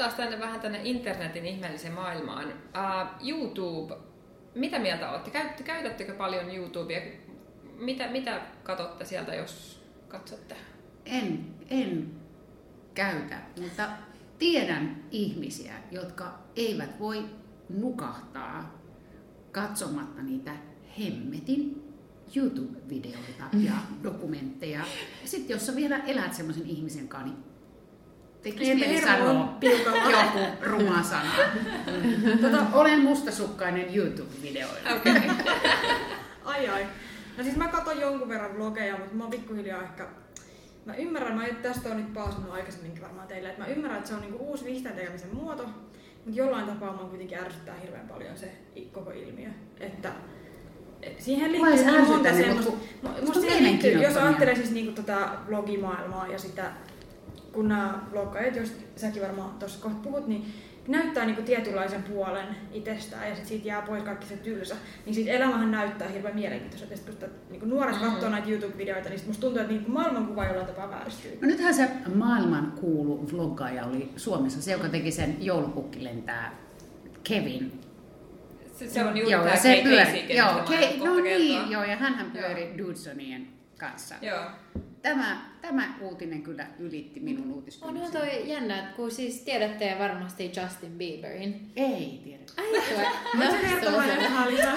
Speaker 5: palataan tänne vähän tänne internetin ihmeelliseen maailmaan. Uh, YouTube, mitä mieltä olette? Käyt, käytättekö paljon YouTubea? Mitä, mitä katsotte sieltä, jos katsotte?
Speaker 3: En, en käytä, mutta tiedän ihmisiä, jotka eivät voi nukahtaa katsomatta niitä hemmetin YouTube-videoita ja dokumentteja. Ja sitten jos sä vielä elät semmoisen ihmisen kanssa, niin tekisi
Speaker 4: Niin,
Speaker 3: mieli sanoa joku ruma sana. tota, olen mustasukkainen YouTube-videoilla.
Speaker 5: Okay.
Speaker 4: Ai ai. No siis mä katson jonkun verran vlogeja, mutta mä oon pikkuhiljaa ehkä... Mä ymmärrän, mä tästä on nyt paasannut aikaisemminkin varmaan teille, että mä ymmärrän, että se on niinku uusi vihteen tekemisen muoto, mutta jollain tapaa mä kuitenkin ärsyttää hirveän paljon se koko ilmiö. Että et siihen liittyy
Speaker 3: se
Speaker 4: niin monta semmoista...
Speaker 3: musta
Speaker 4: siihen liittyy, jos ajattelee siis niinku tota vlogimaailmaa ja sitä, kun nämä vloggaajat, jos säkin varmaan tuossa kohta puhut, niin näyttää niinku tietynlaisen puolen itsestään ja sit siitä jää pois kaikki se tylsä, niin siitä elämähän näyttää hirveän mielenkiintoiselta. Ja sit kun sitä, niinku nuoret
Speaker 5: Mm.
Speaker 4: katsoo näitä YouTube-videoita, niin sit musta tuntuu, että niinku maailmankuva jollain tapaa vääristyy.
Speaker 3: No nythän se maailman kuulu vloggaaja oli Suomessa, se joka teki sen joulupukki lentää Kevin.
Speaker 5: Se, se on juuri
Speaker 3: joo,
Speaker 5: tämä
Speaker 3: ja se pyöri, joo, no niin, joo, ja hän pyöri Dudesonien kanssa.
Speaker 5: Joo.
Speaker 3: Tämä, tämä uutinen kyllä ylitti minun uutiskynnyksen.
Speaker 6: Onhan toi jännä, että kun siis tiedätte varmasti Justin Bieberin.
Speaker 3: Ei tiedä.
Speaker 6: Ai tuo.
Speaker 4: Kertoa meille vähän lisää?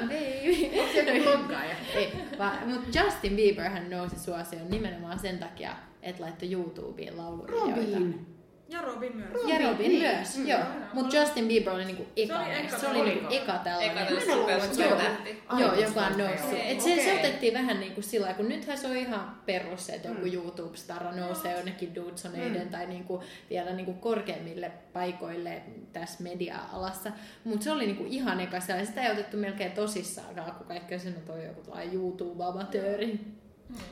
Speaker 6: Baby.
Speaker 3: Onko se bloggaaja?
Speaker 6: Ei, vaan, mutta Justin Bieber hän nousi suosioon nimenomaan sen takia, että laittoi YouTubeen lauluvideoita.
Speaker 3: Robin.
Speaker 4: Ja Robin myös.
Speaker 6: Ja Robin
Speaker 3: Niin.
Speaker 6: myös, joo. Mutta Justin Bieber oli niinku eka,
Speaker 4: oli eka
Speaker 6: se oli
Speaker 4: tällainen.
Speaker 6: niinku eka tällainen.
Speaker 5: Eka tällainen
Speaker 3: Minä luulen, että se
Speaker 5: super
Speaker 3: on-
Speaker 5: tähti.
Speaker 6: Joo,
Speaker 3: Aivan
Speaker 6: joka on noussut.
Speaker 3: joo.
Speaker 6: Et se, se otettiin vähän niin kuin sillä kun nythän se on ihan perus, että joku YouTube-stara nousee jonnekin Dudsoneiden tai niin kuin vielä niin kuin korkeimmille paikoille tässä media-alassa. Mutta se oli niin kuin ihan eka siellä. Sitä ei otettu melkein tosissaan, kun kaikki on sanonut, että on joku YouTube-amatööri.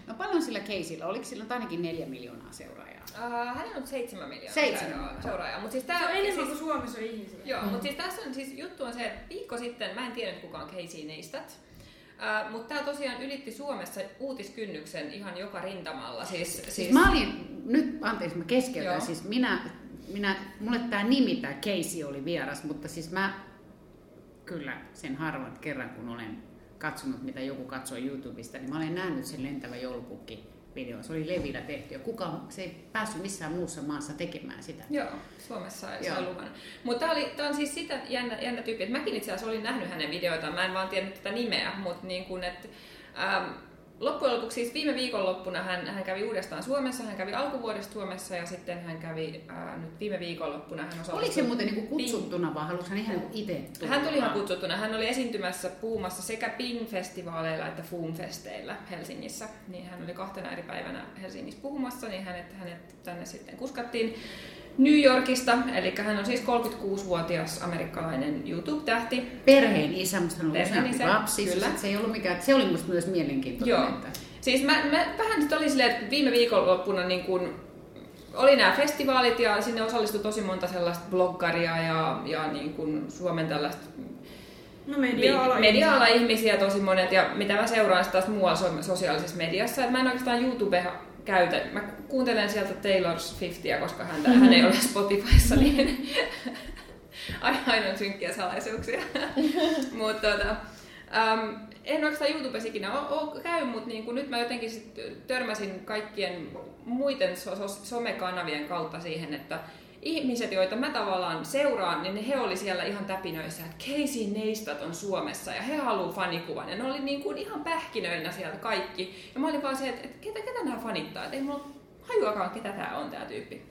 Speaker 3: No paljon sillä keisillä? Oliko sillä ainakin neljä miljoonaa seuraajaa?
Speaker 5: Uh, hänellä on seitsemän miljoonaa
Speaker 3: Seitsemän.
Speaker 5: seuraajaa-. Mutta siis
Speaker 4: Se
Speaker 5: tää,
Speaker 4: on enemmän
Speaker 5: siis,
Speaker 4: kuin Suomessa on ihmisiä.
Speaker 5: Joo, mm. mutta siis tässä on siis juttu on se, että viikko sitten, mä en tiedä kuka on Casey Neistat, Uh, mutta tämä tosiaan ylitti Suomessa uutiskynnyksen ihan joka rintamalla. Siis, siis,
Speaker 3: Siis mä olin, nyt anteeksi mä keskeytän,
Speaker 5: Joo.
Speaker 3: siis minä, minä, mulle tämä nimi, tämä Casey oli vieras, mutta siis mä kyllä sen harvat kerran, kun olen katsonut, mitä joku katsoo YouTubesta, niin mä olen nähnyt sen lentävä joulupukki video. Se oli Levillä tehty ja kukaan, se ei päässyt missään muussa maassa tekemään sitä.
Speaker 5: Joo, Suomessa ei saa luvan. Mutta tämä on siis sitä jännä, jännä tyyppi, että mäkin itse asiassa olin nähnyt hänen videoitaan, mä en vaan tiennyt tätä nimeä, mutta niin kuin, että ähm, loppujen lopuksi siis viime viikonloppuna hän, hän kävi uudestaan Suomessa, hän kävi alkuvuodesta Suomessa ja sitten hän kävi äh, nyt viime viikonloppuna hän osallistui...
Speaker 3: Oliko se muuten niinku kutsuttuna vai halusi hän ihan niinku itse tulla?
Speaker 5: Hän tuli ihan kutsuttuna. Hän oli esiintymässä puhumassa sekä Ping-festivaaleilla että Foom-festeillä Helsingissä. Niin hän oli kahtena eri päivänä Helsingissä puhumassa, niin hänet, hänet tänne sitten kuskattiin New Yorkista. Eli hän on siis 36-vuotias amerikkalainen YouTube-tähti.
Speaker 3: Perheen isä, musta oli
Speaker 5: Perheen isä,
Speaker 3: lapsi,
Speaker 5: kyllä.
Speaker 3: kyllä. se ei ollut mikään, se oli musta myös mielenkiintoinen.
Speaker 5: Joo.
Speaker 3: Että...
Speaker 5: Siis mä, mä vähän nyt oli silleen, että viime viikonloppuna niin kun oli nämä festivaalit ja sinne osallistui tosi monta sellaista bloggaria ja, ja niin kun Suomen tällaista
Speaker 4: No media-ala.
Speaker 5: media ihmisiä tosi monet ja mitä mä seuraan taas muualla so- sosiaalisessa mediassa, että mä en oikeastaan YouTubea käytä. Mä kuuntelen sieltä Taylor Swiftia, koska häntä, hän ei ole Spotifyssa, niin aina on synkkiä salaisuuksia. mutta tota, um, en oikeastaan YouTubessa ikinä ole, ole käy, mutta niin nyt mä jotenkin sit törmäsin kaikkien muiden so- so- somekanavien kautta siihen, että ihmiset, joita mä tavallaan seuraan, niin he oli siellä ihan täpinöissä, että Casey Neistat on Suomessa ja he haluaa fanikuvan. Ja ne oli niin kuin ihan pähkinöinä siellä kaikki. Ja mä olin vaan se, että, että ketä, ketä nämä fanittaa, että ei mulla hajuakaan, ketä tämä on tämä tyyppi.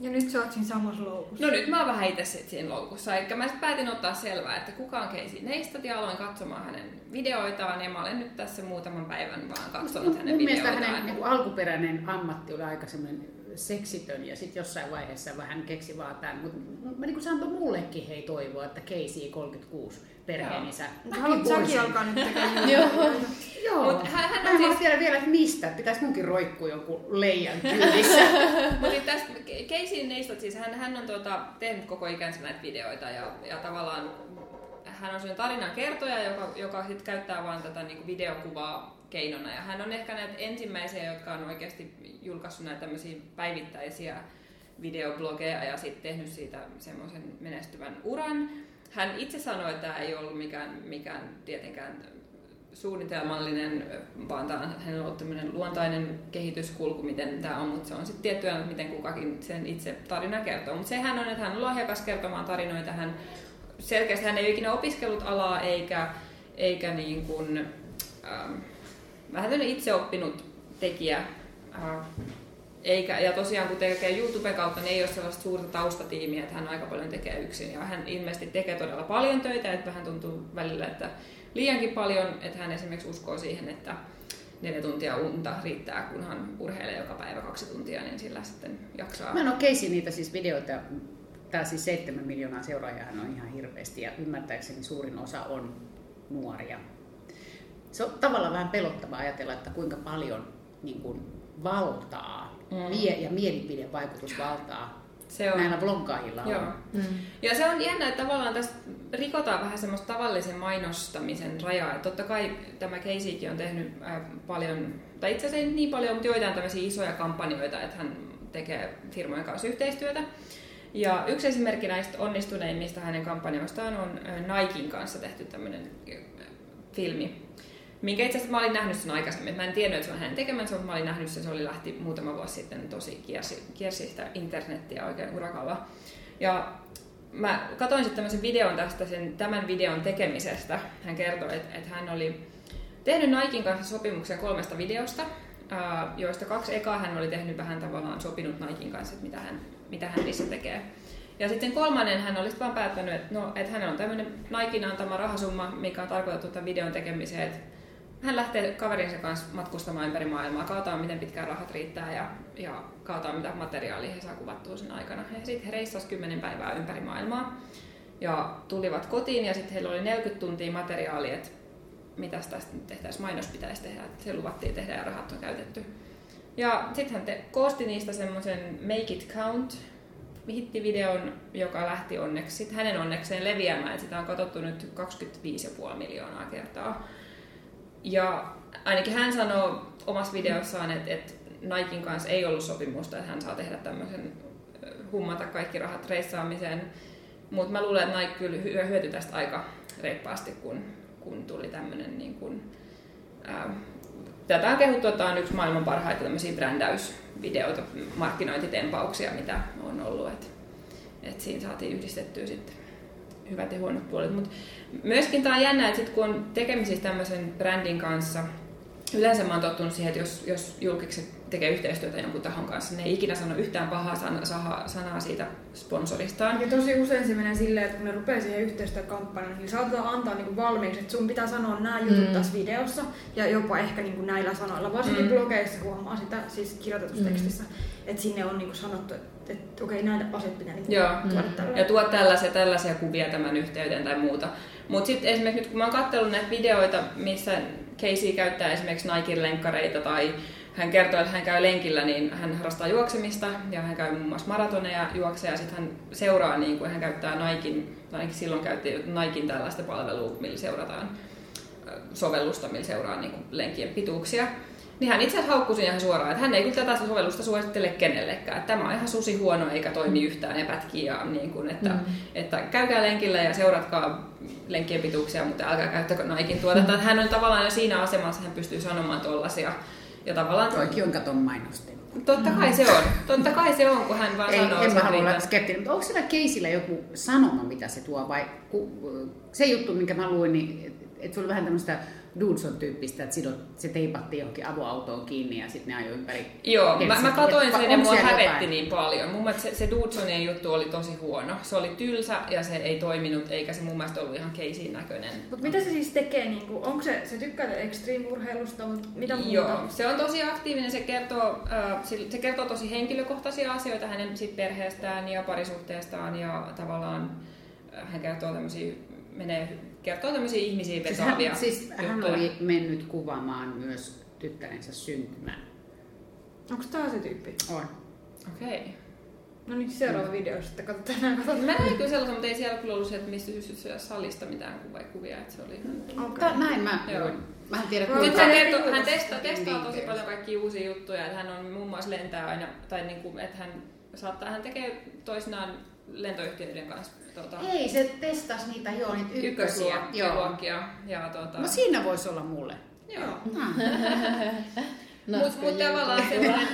Speaker 4: Ja nyt sä oot siinä samassa loukussa.
Speaker 5: No nyt mä oon vähän itse siinä loukussa. Eli mä päätin ottaa selvää, että kuka on Casey Neistat ja aloin katsomaan hänen videoitaan. Ja mä olen nyt tässä muutaman päivän vaan katsonut
Speaker 3: Mun,
Speaker 5: hänen
Speaker 3: mun mielestä
Speaker 5: videoitaan.
Speaker 3: hänen niin alkuperäinen ammatti oli aika semmoinen seksitön ja sitten jossain vaiheessa vähän keksi vaan tämän. Mutta mä niin se antoi mullekin hei toivoa, että Casey 36 perheen isä.
Speaker 4: Mutta haluatko säkin alkaa nyt tekemään
Speaker 6: Joo.
Speaker 3: Joo.
Speaker 5: Mut hän- hän on
Speaker 3: mä en
Speaker 5: siis-
Speaker 3: siis... tiedä vielä, että mistä. Pitäisi munkin roikkua jonkun leijan kyydissä.
Speaker 5: Mutta tästä Casey Neistat, siis hän, hän on tuota, tehnyt koko ikänsä näitä videoita ja, ja tavallaan hän on sellainen tarinan kertoja, joka, joka sit käyttää vain tätä niin videokuvaa keinona. Ja hän on ehkä näitä ensimmäisiä, jotka on oikeasti julkaissut näitä tämmöisiä päivittäisiä videoblogeja ja sitten tehnyt siitä semmoisen menestyvän uran. Hän itse sanoi, että tämä ei ollut mikään, mikään tietenkään suunnitelmallinen, vaan tämä on hänellä ollut tämmöinen luontainen kehityskulku, miten tämä on, mutta se on sitten tiettyä, miten kukakin sen itse tarina kertoo. Mutta sehän on, että hän on lahjakas kertomaan tarinoita. Hän selkeästi hän ei ole ikinä opiskellut alaa eikä, eikä niin kuin, ähm, vähän tämmöinen itseoppinut tekijä. Äh, eikä, ja tosiaan kun tekee YouTuben kautta, niin ei ole sellaista suurta taustatiimiä, että hän aika paljon tekee yksin. Ja hän ilmeisesti tekee todella paljon töitä, että vähän tuntuu välillä, että liiankin paljon, että hän esimerkiksi uskoo siihen, että neljä tuntia unta riittää, kunhan urheilee joka päivä kaksi tuntia, niin sillä sitten jaksaa.
Speaker 3: Mä en ole keisi niitä siis videoita. Tää siis seitsemän miljoonaa seuraajaa on ihan hirveästi ja ymmärtääkseni suurin osa on nuoria. Se on tavallaan vähän pelottavaa ajatella, että kuinka paljon niin kuin, valtaa
Speaker 5: Mm.
Speaker 3: mie- ja mielipidevaikutusvaltaa
Speaker 5: Se on.
Speaker 3: näillä bloggaajilla on.
Speaker 5: Joo. Ja se on jännä, että tavallaan tässä rikotaan vähän semmoista tavallisen mainostamisen rajaa. Että totta kai tämä Caseykin on tehnyt äh, paljon, tai itse asiassa ei niin paljon, mutta joitain tämmöisiä isoja kampanjoita, että hän tekee firmojen kanssa yhteistyötä. Ja yksi esimerkki näistä onnistuneimmista hänen kampanjoistaan on äh, Nikein kanssa tehty tämmöinen äh, filmi, minkä itse asiassa mä olin nähnyt sen aikaisemmin. Mä en tiennyt, että se on hänen tekemänsä, mutta mä olin nähnyt sen. Se oli lähti muutama vuosi sitten tosi kiersi, kiersi sitä internettiä oikein urakalla. Ja mä katsoin sitten tämmöisen videon tästä sen, tämän videon tekemisestä. Hän kertoi, että, että hän oli tehnyt Nikein kanssa sopimuksen kolmesta videosta, joista kaksi ekaa hän oli tehnyt vähän tavallaan sopinut Nikein kanssa, että mitä hän, mitä hän niissä tekee. Ja sitten kolmannen hän olisi vaan päättänyt, että, no, että hänellä on tämmöinen Nikein antama rahasumma, mikä on tarkoitettu tämän videon tekemiseen, että hän lähtee kaverinsa kanssa matkustamaan ympäri maailmaa, katsotaan miten pitkään rahat riittää ja, ja katsotaan mitä materiaalia he saa kuvattua sen aikana. Ja sitten he reissasivat 10 päivää ympäri maailmaa ja tulivat kotiin ja sitten heillä oli 40 tuntia materiaalia, että mitä tästä nyt tehtäisiin, mainos pitäisi tehdä, että se luvattiin tehdä ja rahat on käytetty. Ja sitten hän te, koosti niistä semmoisen Make It Count hittivideon, joka lähti onneksi sit hänen onnekseen leviämään. Sitä on katsottu nyt 25,5 miljoonaa kertaa. Ja ainakin hän sanoo omassa videossaan, että, että Nikein kanssa ei ollut sopimusta, että hän saa tehdä tämmöisen hummata kaikki rahat reissaamiseen. Mutta mä luulen, että Nike kyllä hy- hyötyi tästä aika reippaasti, kun, kun tuli tämmöinen niin kuin, ää, Tätä on kehuttu, että on yksi maailman parhaita tämmöisiä brändäysvideoita, markkinointitempauksia, mitä on ollut. Et, et siinä saatiin yhdistettyä sitten hyvät ja huonot puolet. Mut myöskin tämä on jännä, että sit kun on tekemisissä tämmöisen brändin kanssa, yleensä mä oon tottunut siihen, että jos, jos julkikset tekee yhteistyötä jonkun tahon kanssa, ne ei ikinä sano yhtään pahaa sana- saha- sanaa siitä sponsoristaan.
Speaker 4: Ja tosi usein se menee silleen, että kun ne rupeaa siihen yhteistyökampanjaan, niin saatetaan antaa niinku valmiiksi, että sun pitää sanoa nämä jutut
Speaker 6: Mm.
Speaker 4: mm. tässä videossa ja jopa ehkä niinku näillä sanoilla. Varsinkin
Speaker 5: Mm.
Speaker 4: mm. blogeissa huomaa sitä, siis kirjoitetussa
Speaker 6: Mm.
Speaker 4: mm. tekstissä, että sinne on niinku sanottu, että, että okei, näitä asiat pitää niinku
Speaker 5: Joo.
Speaker 4: tuoda
Speaker 6: Mm.
Speaker 4: tällä.
Speaker 5: ja tuo tällaisia, tällaisia kuvia tämän yhteyteen tai muuta. Mutta sitten esimerkiksi nyt kun mä oon katsellut näitä videoita, missä Casey käyttää esimerkiksi Nikein lenkkareita tai hän kertoo, että hän käy lenkillä, niin hän harrastaa juoksemista ja hän käy muun muassa maratoneja juoksee ja sitten hän seuraa, niin kuin hän käyttää Nikein, tai ainakin silloin käytti Nikein tällaista palvelua, millä seurataan sovellusta, millä seuraa niin kuin lenkien pituuksia. Niin hän itse asiassa haukkui ihan suoraan, että hän ei kyllä tätä sovellusta suosittele kenellekään. Että tämä on ihan susi huono eikä toimi yhtään epätki ja niin kuin, että,
Speaker 6: Mm.
Speaker 5: että käykää lenkillä ja seuratkaa lenkkien pituuksia, mutta älkää käyttäkö Naikin tuotetta. Että hän on tavallaan jo siinä asemassa, hän pystyy sanomaan tollasia. Ja tavallaan,
Speaker 3: Toikin on katon mainostin.
Speaker 5: totta kai se on. Totta kai se on, kun hän vaan
Speaker 3: Ei,
Speaker 5: sanoo
Speaker 3: en mä halua olla skeptinen, mutta onko siellä keisillä joku sanoma, mitä se tuo? Vai ku, se juttu, minkä mä luin, niin että se oli vähän tämmöistä Dudson-tyyppistä, että sidot, se teipattiin johonkin avoautoon kiinni ja sitten ne ajoi ympäri.
Speaker 5: Joo, mä, mä katoin sen ja mua hävetti
Speaker 3: jotain?
Speaker 5: niin paljon. Mun mielestä se, se Dudsonin juttu oli tosi huono. Se oli tylsä ja se ei toiminut, eikä se mun mielestä ollut ihan Caseyin näköinen.
Speaker 4: Mut mitä se siis tekee? Niinku, onko se, se tykkää extreme-urheilusta, mutta mitä muuta?
Speaker 5: Joo, se on tosi aktiivinen. Se kertoo, äh, se kertoo tosi henkilökohtaisia asioita hänen sit perheestään ja parisuhteestaan ja tavallaan äh, hän kertoo tämmöisiä, menee, kertoo tämmöisiä ihmisiä
Speaker 3: Siis
Speaker 5: vetoavia
Speaker 3: hän, siis hän oli mennyt kuvaamaan myös tyttärensä syntymän.
Speaker 4: Onko tää se tyyppi?
Speaker 3: On.
Speaker 5: Okei. Okay.
Speaker 4: No niin, seuraava video sitten katsotaan katsotaan.
Speaker 5: Mä näin kyllä sellaisen, mutta ei siellä kyllä ollut se, että mistä syystä salista mitään kuvia, kuvia että se oli ihan...
Speaker 3: Okay. näin mä
Speaker 5: Joo.
Speaker 3: Mä en tiedä, kuinka...
Speaker 5: hän, kertoo, hän testaa, testaa tosi paljon kaikkia uusia juttuja, että hän on muun muassa lentää aina, tai niin kuin, että hän saattaa, hän tekee toisinaan lentoyhtiöiden kanssa tuota,
Speaker 3: Ei, se testasi niitä joo, niitä ykkösiä. Joo.
Speaker 5: ykkösluokkia. Ja, tuota,
Speaker 3: No siinä voisi olla mulle.
Speaker 5: joo.
Speaker 6: No,
Speaker 5: Mutta mut tavallaan
Speaker 6: joku-
Speaker 5: semmoinen,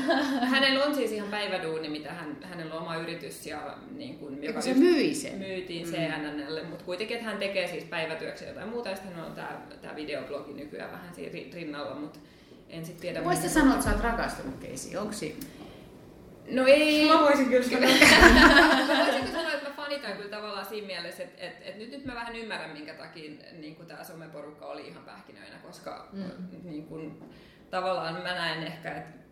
Speaker 5: hänellä on siis ihan päiväduuni, mitä hän, hänellä on oma yritys, ja niin kuin,
Speaker 3: Joka se myi sen.
Speaker 5: myytiin
Speaker 3: Mm.
Speaker 5: CNNlle, mutta kuitenkin, että hän tekee siis päivätyöksi jotain muuta, ja sitten hän on tämä, videoblogi nykyään vähän siinä ri- rinnalla, mutta en sitten tiedä. Miten-
Speaker 3: sanoa, että sä oot rakastunut Keisi. Onko si...
Speaker 5: No ei.
Speaker 4: Mä voisin kyllä sanoa.
Speaker 5: Mä sanoa, että mä fanitan kyllä tavallaan siinä mielessä, että, että, että nyt, nyt mä vähän ymmärrän, minkä takia niin kuin tämä someporukka oli ihan pähkinöinä, koska mm. niin kuin, tavallaan mä näen ehkä, että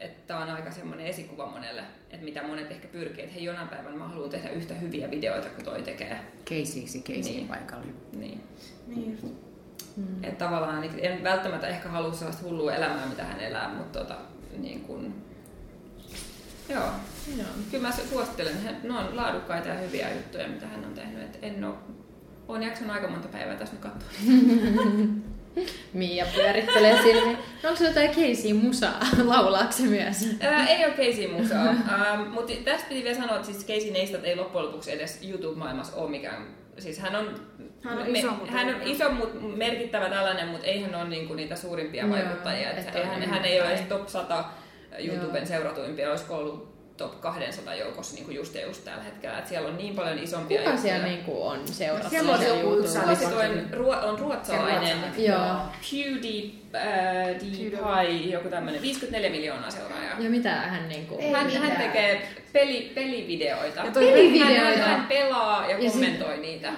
Speaker 5: että tämä on aika semmoinen esikuva monelle, että mitä monet ehkä pyrkii, että hei jonain päivänä mä haluan tehdä yhtä hyviä videoita kuin toi tekee.
Speaker 3: Keisiksi keisiin
Speaker 5: Niin.
Speaker 3: paikalle.
Speaker 5: Niin.
Speaker 4: Niin just.
Speaker 5: Että tavallaan niin en välttämättä ehkä halua sellaista hullua elämää, mitä hän elää, mutta tota, niin kuin, joo,
Speaker 6: Joo.
Speaker 5: kyllä mä su- suosittelen, että ne on laadukkaita ja hyviä juttuja, mitä hän on tehnyt. Et en ole, olen jaksanut aika monta päivää tässä nyt katsoa.
Speaker 6: Mia pyörittelee silmiä. No, onko se jotain Casey musaa? Laulaako se myös?
Speaker 5: Ää, ei ole Casey musaa, ähm, mutta tästä piti vielä sanoa, että siis Casey Neistat ei loppujen lopuksi edes YouTube-maailmassa ole mikään. Siis hän on,
Speaker 4: Hän on iso, mutta
Speaker 5: hän on iso mut merkittävä tällainen, mutta ei hän ole niinku niitä suurimpia
Speaker 6: Joo,
Speaker 5: vaikuttajia.
Speaker 6: et
Speaker 5: Et hän, hän ei ole edes top 100 YouTuben
Speaker 6: Joo.
Speaker 5: seuratuimpia, olisiko ollut top 200 joukossa niinku just ja just tällä hetkellä. Et siellä on niin paljon isompia
Speaker 6: Kuka siellä
Speaker 5: juttuja.
Speaker 6: niinku on seurassa?
Speaker 4: Siellä on joku?
Speaker 5: Suosituin ruo- on ruotsalainen
Speaker 6: Joo.
Speaker 5: PewDiePie, joku tämmöinen 54 miljoonaa seuraajaa.
Speaker 6: Ja mitä hän niinku...
Speaker 5: Hän, hän tekee peli, pelivideoita.
Speaker 4: Ja
Speaker 6: Pelivideoita?
Speaker 5: Hän, hän pelaa ja,
Speaker 6: Ja sit-
Speaker 5: kommentoi niitä.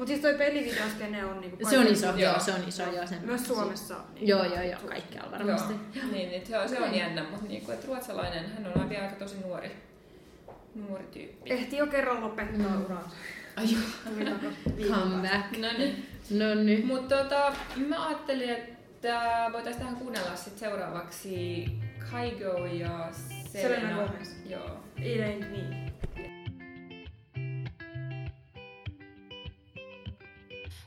Speaker 4: Mut siis toi pelivideoskene on niinku
Speaker 6: Se on iso,
Speaker 5: Joo.
Speaker 6: joo, se on iso, joo. Sen
Speaker 4: Myös Suomessa. Niin.
Speaker 6: Joo, joo, joo, kaikkialla varmasti.
Speaker 5: Joo. Niin, niin, se on, se on jännä, mutta niinku, et ruotsalainen, hän on vielä aika tosi nuori, nuori tyyppi.
Speaker 4: Ehti jo kerran lopettaa mm. uransa.
Speaker 6: Ai joo, come back.
Speaker 5: No niin.
Speaker 6: No niin.
Speaker 5: Mutta tota, mä ajattelin, että voitaisiin tähän kuunnella sit seuraavaksi Kaigo ja Selena.
Speaker 4: Selena Gomez.
Speaker 5: Joo.
Speaker 4: It ain't me.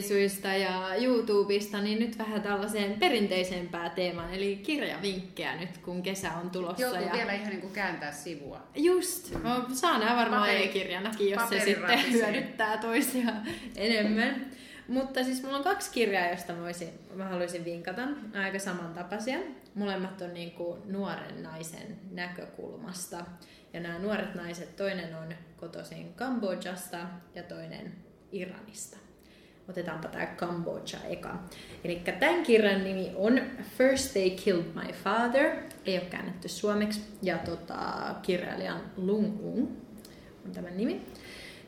Speaker 6: Euroviisuista ja YouTubesta, niin nyt vähän tällaiseen perinteisempään teemaan, eli kirjavinkkejä nyt, kun kesä on tulossa.
Speaker 3: Joku
Speaker 6: ja...
Speaker 3: vielä ihan niin kuin kääntää sivua.
Speaker 6: Just, no, saa nää varmaan
Speaker 3: Paperi-
Speaker 6: e-kirjanakin, jos se sitten hyödyttää toisia enemmän. Mutta siis mulla on kaksi kirjaa, joista mä, voisin, mä haluaisin vinkata, aika samantapaisia. Molemmat on niin kuin nuoren naisen näkökulmasta. Ja nämä nuoret naiset, toinen on kotoisin Kambodžasta ja toinen Iranista. Otetaanpa tämä Kambodža eka. Eli tämän kirjan nimi on First They Killed My Father. Ei ole käännetty suomeksi. Ja tota, kirjailijan Lung Ung on tämän nimi.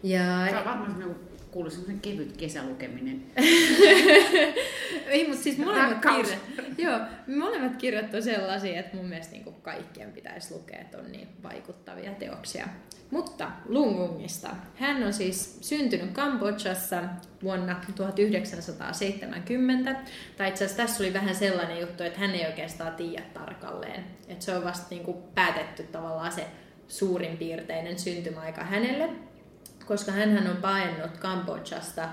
Speaker 6: Ja
Speaker 3: Tämä on varmaan kuuluu semmoinen kevyt kesälukeminen.
Speaker 6: Ei, mutta siis molemmat kirjat, joo, molemmat kirjat on sellaisia, että mun mielestä niin kaikkien pitäisi lukea, että on niin vaikuttavia teoksia. Mutta Lungungista. Hän on siis syntynyt Kambodžassa vuonna 1970. Tai itse asiassa tässä oli vähän sellainen juttu, että hän ei oikeastaan tiedä tarkalleen. Että se on vasta niin kuin päätetty tavallaan se suurin piirteinen syntymäaika hänelle koska hän on paennut Kambodžasta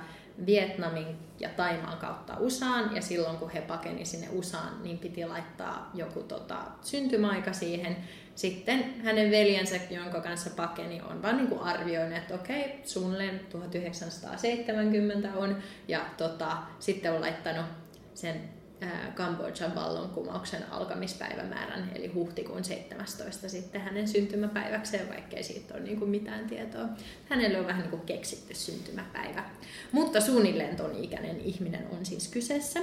Speaker 6: Vietnamin ja Taimaan kautta USAan, ja silloin kun he pakeni sinne USAan, niin piti laittaa joku tota, syntymäaika siihen. Sitten hänen veljensä, jonka kanssa pakeni, on vaan niin kuin arvioinut, että okei, suunnilleen 1970 on, ja tota, sitten on laittanut sen ää, Kambodžan vallankumouksen alkamispäivämäärän, eli huhtikuun 17 sitten hänen syntymäpäiväkseen, vaikkei siitä ole niin kuin mitään tietoa. Hänelle on vähän niin kuin keksitty syntymäpäivä. Mutta suunnilleen ton ikäinen ihminen on siis kyseessä.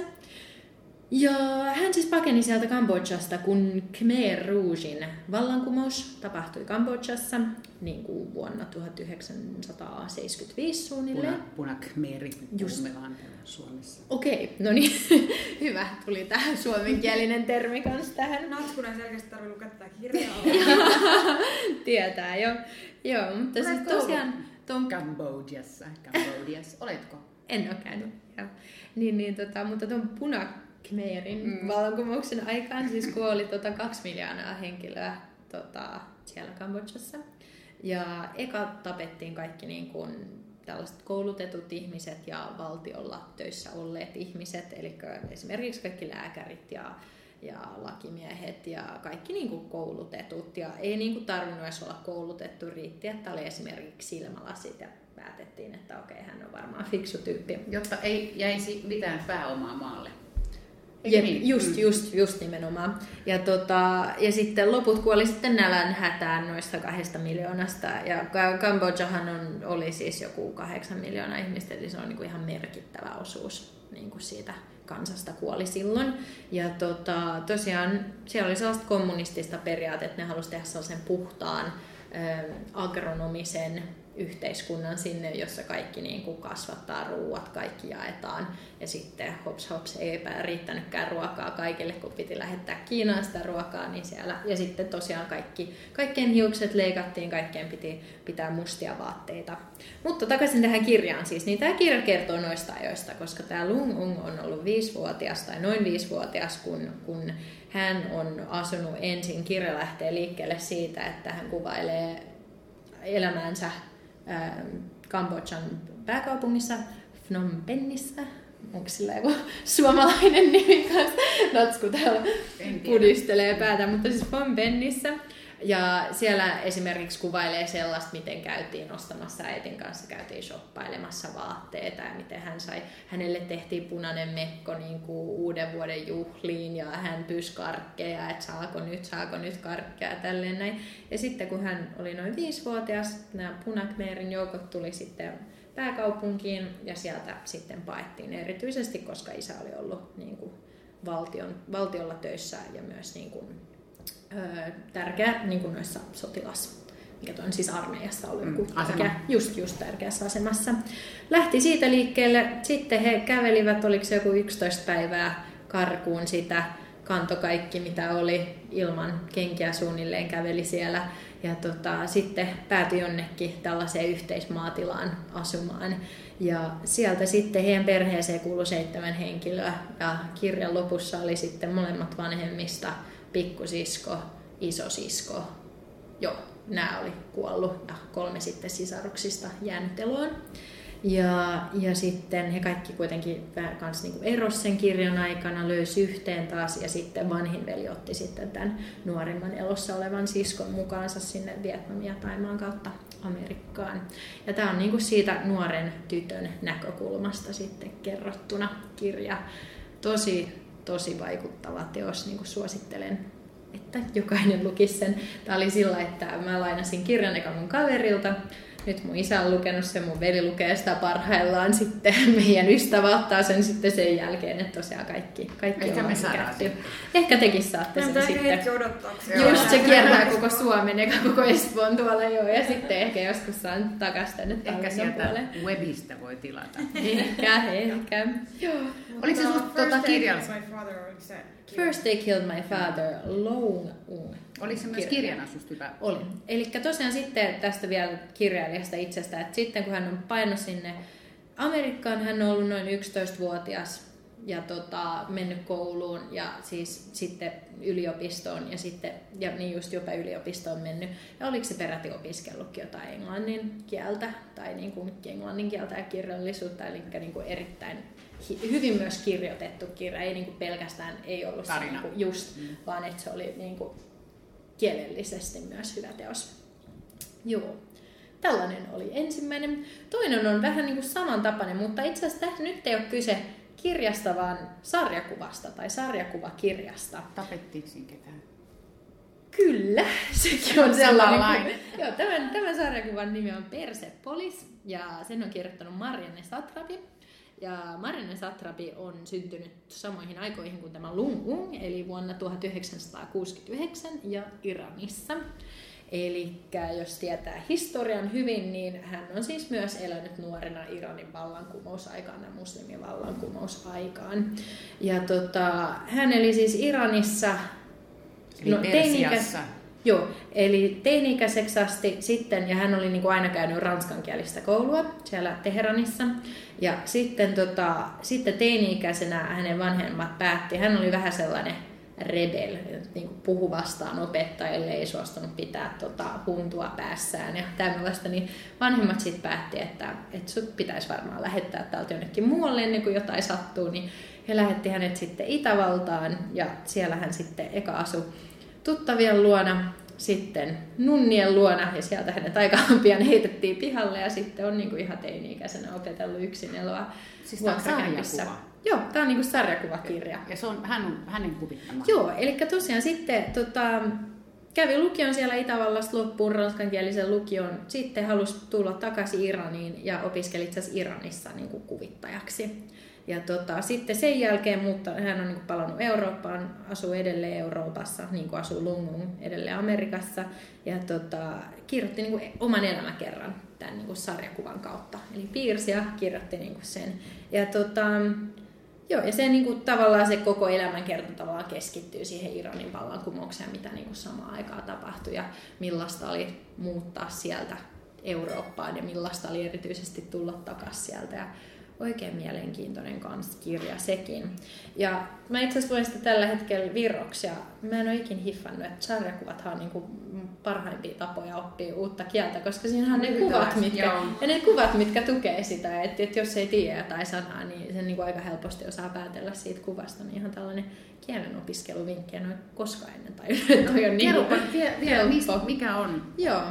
Speaker 6: Ja hän siis pakeni sieltä Kambodžasta, kun Khmer Rougein vallankumous tapahtui Kambodžassa niin kuin vuonna 1975 suunnilleen.
Speaker 3: Puna, punakmeeri
Speaker 6: Just.
Speaker 3: Just. Suomessa.
Speaker 6: Okei, no niin, hyvä. Tuli tämä suomenkielinen termi kanssa tähän.
Speaker 4: Natskun ei selkeästi tarvitse lukea tätä kirjaa.
Speaker 6: Tietää jo. Joo, mutta siis tosiaan tuon...
Speaker 3: Kambodjassa. Kambodjas. Oletko?
Speaker 6: En ole käynyt, joo. Niin, niin, tota, mutta tuon punakmeerin mm. vallankumouksen aikaan siis kuoli tota, kaksi miljoonaa henkilöä tota, siellä Kambodžassa. Ja eka tapettiin kaikki niin kuin, tällaiset koulutetut ihmiset ja valtiolla töissä olleet ihmiset, eli esimerkiksi kaikki lääkärit ja, ja lakimiehet ja kaikki niin kuin koulutetut. Ja ei niin kuin tarvinnut edes olla koulutettu, riitti, että oli esimerkiksi silmälasit ja päätettiin, että okei, hän on varmaan fiksu tyyppi.
Speaker 3: Jotta ei jäisi mitään pääomaa maalle.
Speaker 6: Jep,
Speaker 3: niin?
Speaker 6: just,
Speaker 3: Mm.
Speaker 6: just, just nimenomaan. Ja, tota, ja sitten loput kuoli sitten nälän hätään noista kahdesta miljoonasta. Ja Ka- Kambodžahan on, oli siis joku kahdeksan miljoonaa ihmistä, eli se on niin kuin ihan merkittävä osuus niin kuin siitä kansasta kuoli silloin. Ja tota, tosiaan siellä oli sellaista kommunistista periaatetta, että ne halusivat tehdä sellaisen puhtaan ö, agronomisen yhteiskunnan sinne, jossa kaikki niin kuin kasvattaa ruuat, kaikki jaetaan. Ja sitten hops hops ei riittänytkään ruokaa kaikille, kun piti lähettää Kiinaan sitä ruokaa, niin siellä. Ja sitten tosiaan kaikki, kaikkien hiukset leikattiin, kaikkien piti pitää mustia vaatteita. Mutta takaisin tähän kirjaan siis, niin tämä kirja kertoo noista ajoista, koska tämä Lung Ung on ollut viisivuotias tai noin viisivuotias, kun, kun hän on asunut ensin, kirja lähtee liikkeelle siitä, että hän kuvailee elämäänsä ää, Kambodžan pääkaupungissa Phnom Penhissä. Onko sillä joku suomalainen nimi kanssa? Natsku täällä pudistelee päätä, mutta siis Phnom Penhissä. Ja siellä esimerkiksi kuvailee sellaista, miten käytiin ostamassa äitin kanssa, käytiin shoppailemassa vaatteita ja miten hän sai, hänelle tehtiin punainen mekko niin kuin uuden vuoden juhliin ja hän pyysi karkkeja, että saako nyt, saako nyt karkkeja ja näin. Ja sitten kun hän oli noin viisivuotias, nämä punakmeerin joukot tuli sitten pääkaupunkiin ja sieltä sitten paettiin erityisesti, koska isä oli ollut niin kuin valtion, valtiolla töissä ja myös niin kuin, tärkeä niin kuin noissa sotilas, mikä on siis armeijassa ollut joku
Speaker 3: Mm,
Speaker 6: tärkeä, just, just tärkeässä asemassa. Lähti siitä liikkeelle, sitten he kävelivät, oliko se joku 11 päivää karkuun sitä, kanto kaikki mitä oli ilman kenkiä suunnilleen käveli siellä ja tota, sitten päätyi jonnekin tällaiseen yhteismaatilaan asumaan. Ja sieltä sitten heidän perheeseen kuului seitsemän henkilöä ja kirjan lopussa oli sitten molemmat vanhemmista, pikkusisko, isosisko joo, nämä oli kuollut ja kolme sitten sisaruksista jäänyt eloon. Ja, ja sitten he kaikki kuitenkin vähän kans niinku eros sen kirjan aikana, löysi yhteen taas ja sitten vanhin veli otti sitten tämän nuorimman elossa olevan siskon mukaansa sinne Vietnamia Taimaan kautta Amerikkaan. Ja tämä on niinku siitä nuoren tytön näkökulmasta sitten kerrottuna kirja. Tosi, tosi vaikuttava teos, niin kuin suosittelen että jokainen lukisi sen. Tämä oli sillä, että mä lainasin kirjan eka mun kaverilta. Nyt mun isä on lukenut sen, mun veli lukee sitä parhaillaan sitten. Meidän ystävä ottaa sen sitten sen jälkeen, että tosiaan kaikki, kaikki
Speaker 3: Ehkä
Speaker 6: on
Speaker 3: me saadaan.
Speaker 6: Ehkä tekin saatte sen sitten.
Speaker 4: hetki odottaa.
Speaker 6: Just se kiertää koko Suomen eikä koko Espoon tuolla joo. Ja sitten ehkä joskus saan takas tänne
Speaker 3: Ehkä sieltä
Speaker 6: puolelle.
Speaker 3: webistä voi tilata.
Speaker 6: Ehkä, ehkä. Joo.
Speaker 3: Oliko se susta tota
Speaker 4: Day
Speaker 3: kirjallista?
Speaker 4: My Father oli se kirja.
Speaker 6: First They Killed My Father, Long Ung.
Speaker 3: Oliko se myös
Speaker 6: Kirja.
Speaker 3: kirjana susta hyvä?
Speaker 6: Oli. Eli tosiaan sitten tästä vielä kirjailijasta itsestä, että sitten kun hän on painut sinne Amerikkaan, hän on ollut noin 11-vuotias ja tota, mennyt kouluun ja siis sitten yliopistoon ja sitten, ja niin just jopa yliopistoon mennyt. Ja oliko se peräti opiskellutkin jotain englannin kieltä tai niin kuin englannin kieltä ja kirjallisuutta, eli niin kuin erittäin hyvin myös kirjoitettu kirja, ei niin kuin pelkästään ei ollut se
Speaker 3: Tarina.
Speaker 6: niin kuin just, mm. vaan että se oli niin kuin kielellisesti myös hyvä teos. Joo. Tällainen oli ensimmäinen. Toinen on vähän niin kuin samantapainen, mutta itse asiassa nyt ei ole kyse kirjasta, vaan sarjakuvasta tai sarjakuvakirjasta.
Speaker 3: Tapettiinko siinä ketään?
Speaker 6: Kyllä, sekin on sellainen.
Speaker 3: Samanlainen.
Speaker 6: Joo, tämän, tämän sarjakuvan nimi on Persepolis ja sen on kirjoittanut Marianne Satrapi. Ja Marianne Satrapi on syntynyt samoihin aikoihin kuin tämä Lung Ung, eli vuonna 1969 ja Iranissa. Eli jos tietää historian hyvin, niin hän on siis myös elänyt nuorena Iranin vallankumousaikaan ja muslimivallankumousaikaan. Ja tota, hän eli siis Iranissa
Speaker 3: Eli
Speaker 6: No,
Speaker 3: Persiassa.
Speaker 6: Joo, eli teini-ikäiseksi asti sitten, ja hän oli niin kuin aina käynyt ranskankielistä koulua siellä Teheranissa. Ja sitten, tota, sitten teini-ikäisenä hänen vanhemmat päätti, hän oli vähän sellainen rebel, niin kuin puhu vastaan opettajille, ei suostunut pitää tota, huntua päässään ja tämmöistä, niin vanhemmat sitten päätti, että, että sut pitäisi varmaan lähettää täältä jonnekin muualle ennen kuin jotain sattuu, niin he lähetti hänet sitten Itävaltaan ja siellä hän sitten eka asui tuttavien luona, sitten nunnien luona ja sieltä hänet aika pian heitettiin pihalle ja sitten on niin kuin ihan teini-ikäisenä opetellut yksin eloa
Speaker 3: Siis
Speaker 6: vuokrakämpissä. Joo, tämä on niin kuin sarjakuvakirja.
Speaker 3: Ja se on, hän on hänen kuvittama.
Speaker 6: Joo, eli tosiaan sitten tota, kävi lukion siellä Itävallasta loppuun, ranskankielisen lukion. Sitten halusi tulla takaisin Iraniin ja opiskeli itse Iranissa niin kuin kuvittajaksi. Ja tota, sitten sen jälkeen mutta hän on niin kuin palannut Eurooppaan, asuu edelleen Euroopassa, niin kuin asuu Lungun edelleen Amerikassa. Ja tota, kirjoitti niin kuin oman elämäkerran tämän niin kuin sarjakuvan kautta. Eli piirsi ja kirjoitti niin kuin sen. Ja tota, Joo, ja se niin kuin, tavallaan se koko elämänkerta tavallaan keskittyy siihen Iranin vallankumoukseen, mitä niin kuin samaan aikaan tapahtui ja millaista oli muuttaa sieltä Eurooppaan ja millaista oli erityisesti tulla takaisin sieltä. Ja oikein mielenkiintoinen kans kirja sekin. Ja mä itse asiassa luen sitä tällä hetkellä virroksi ja mä en ole ikin hiffannut, että sarjakuvathan on niin kuin parhaimpia tapoja oppia uutta kieltä, koska siinä on ne kuvat, mitkä,
Speaker 3: joo.
Speaker 6: ja ne kuvat, mitkä tukee sitä, että, että jos ei tiedä jotain sanaa, niin sen niin kuin aika helposti osaa päätellä siitä kuvasta. Niin ihan tällainen kielen opiskeluvinkki, en ole koskaan ennen tajunnut, että toi on niin kuin
Speaker 3: vielä, vielä mistä, mikä on
Speaker 6: Joo,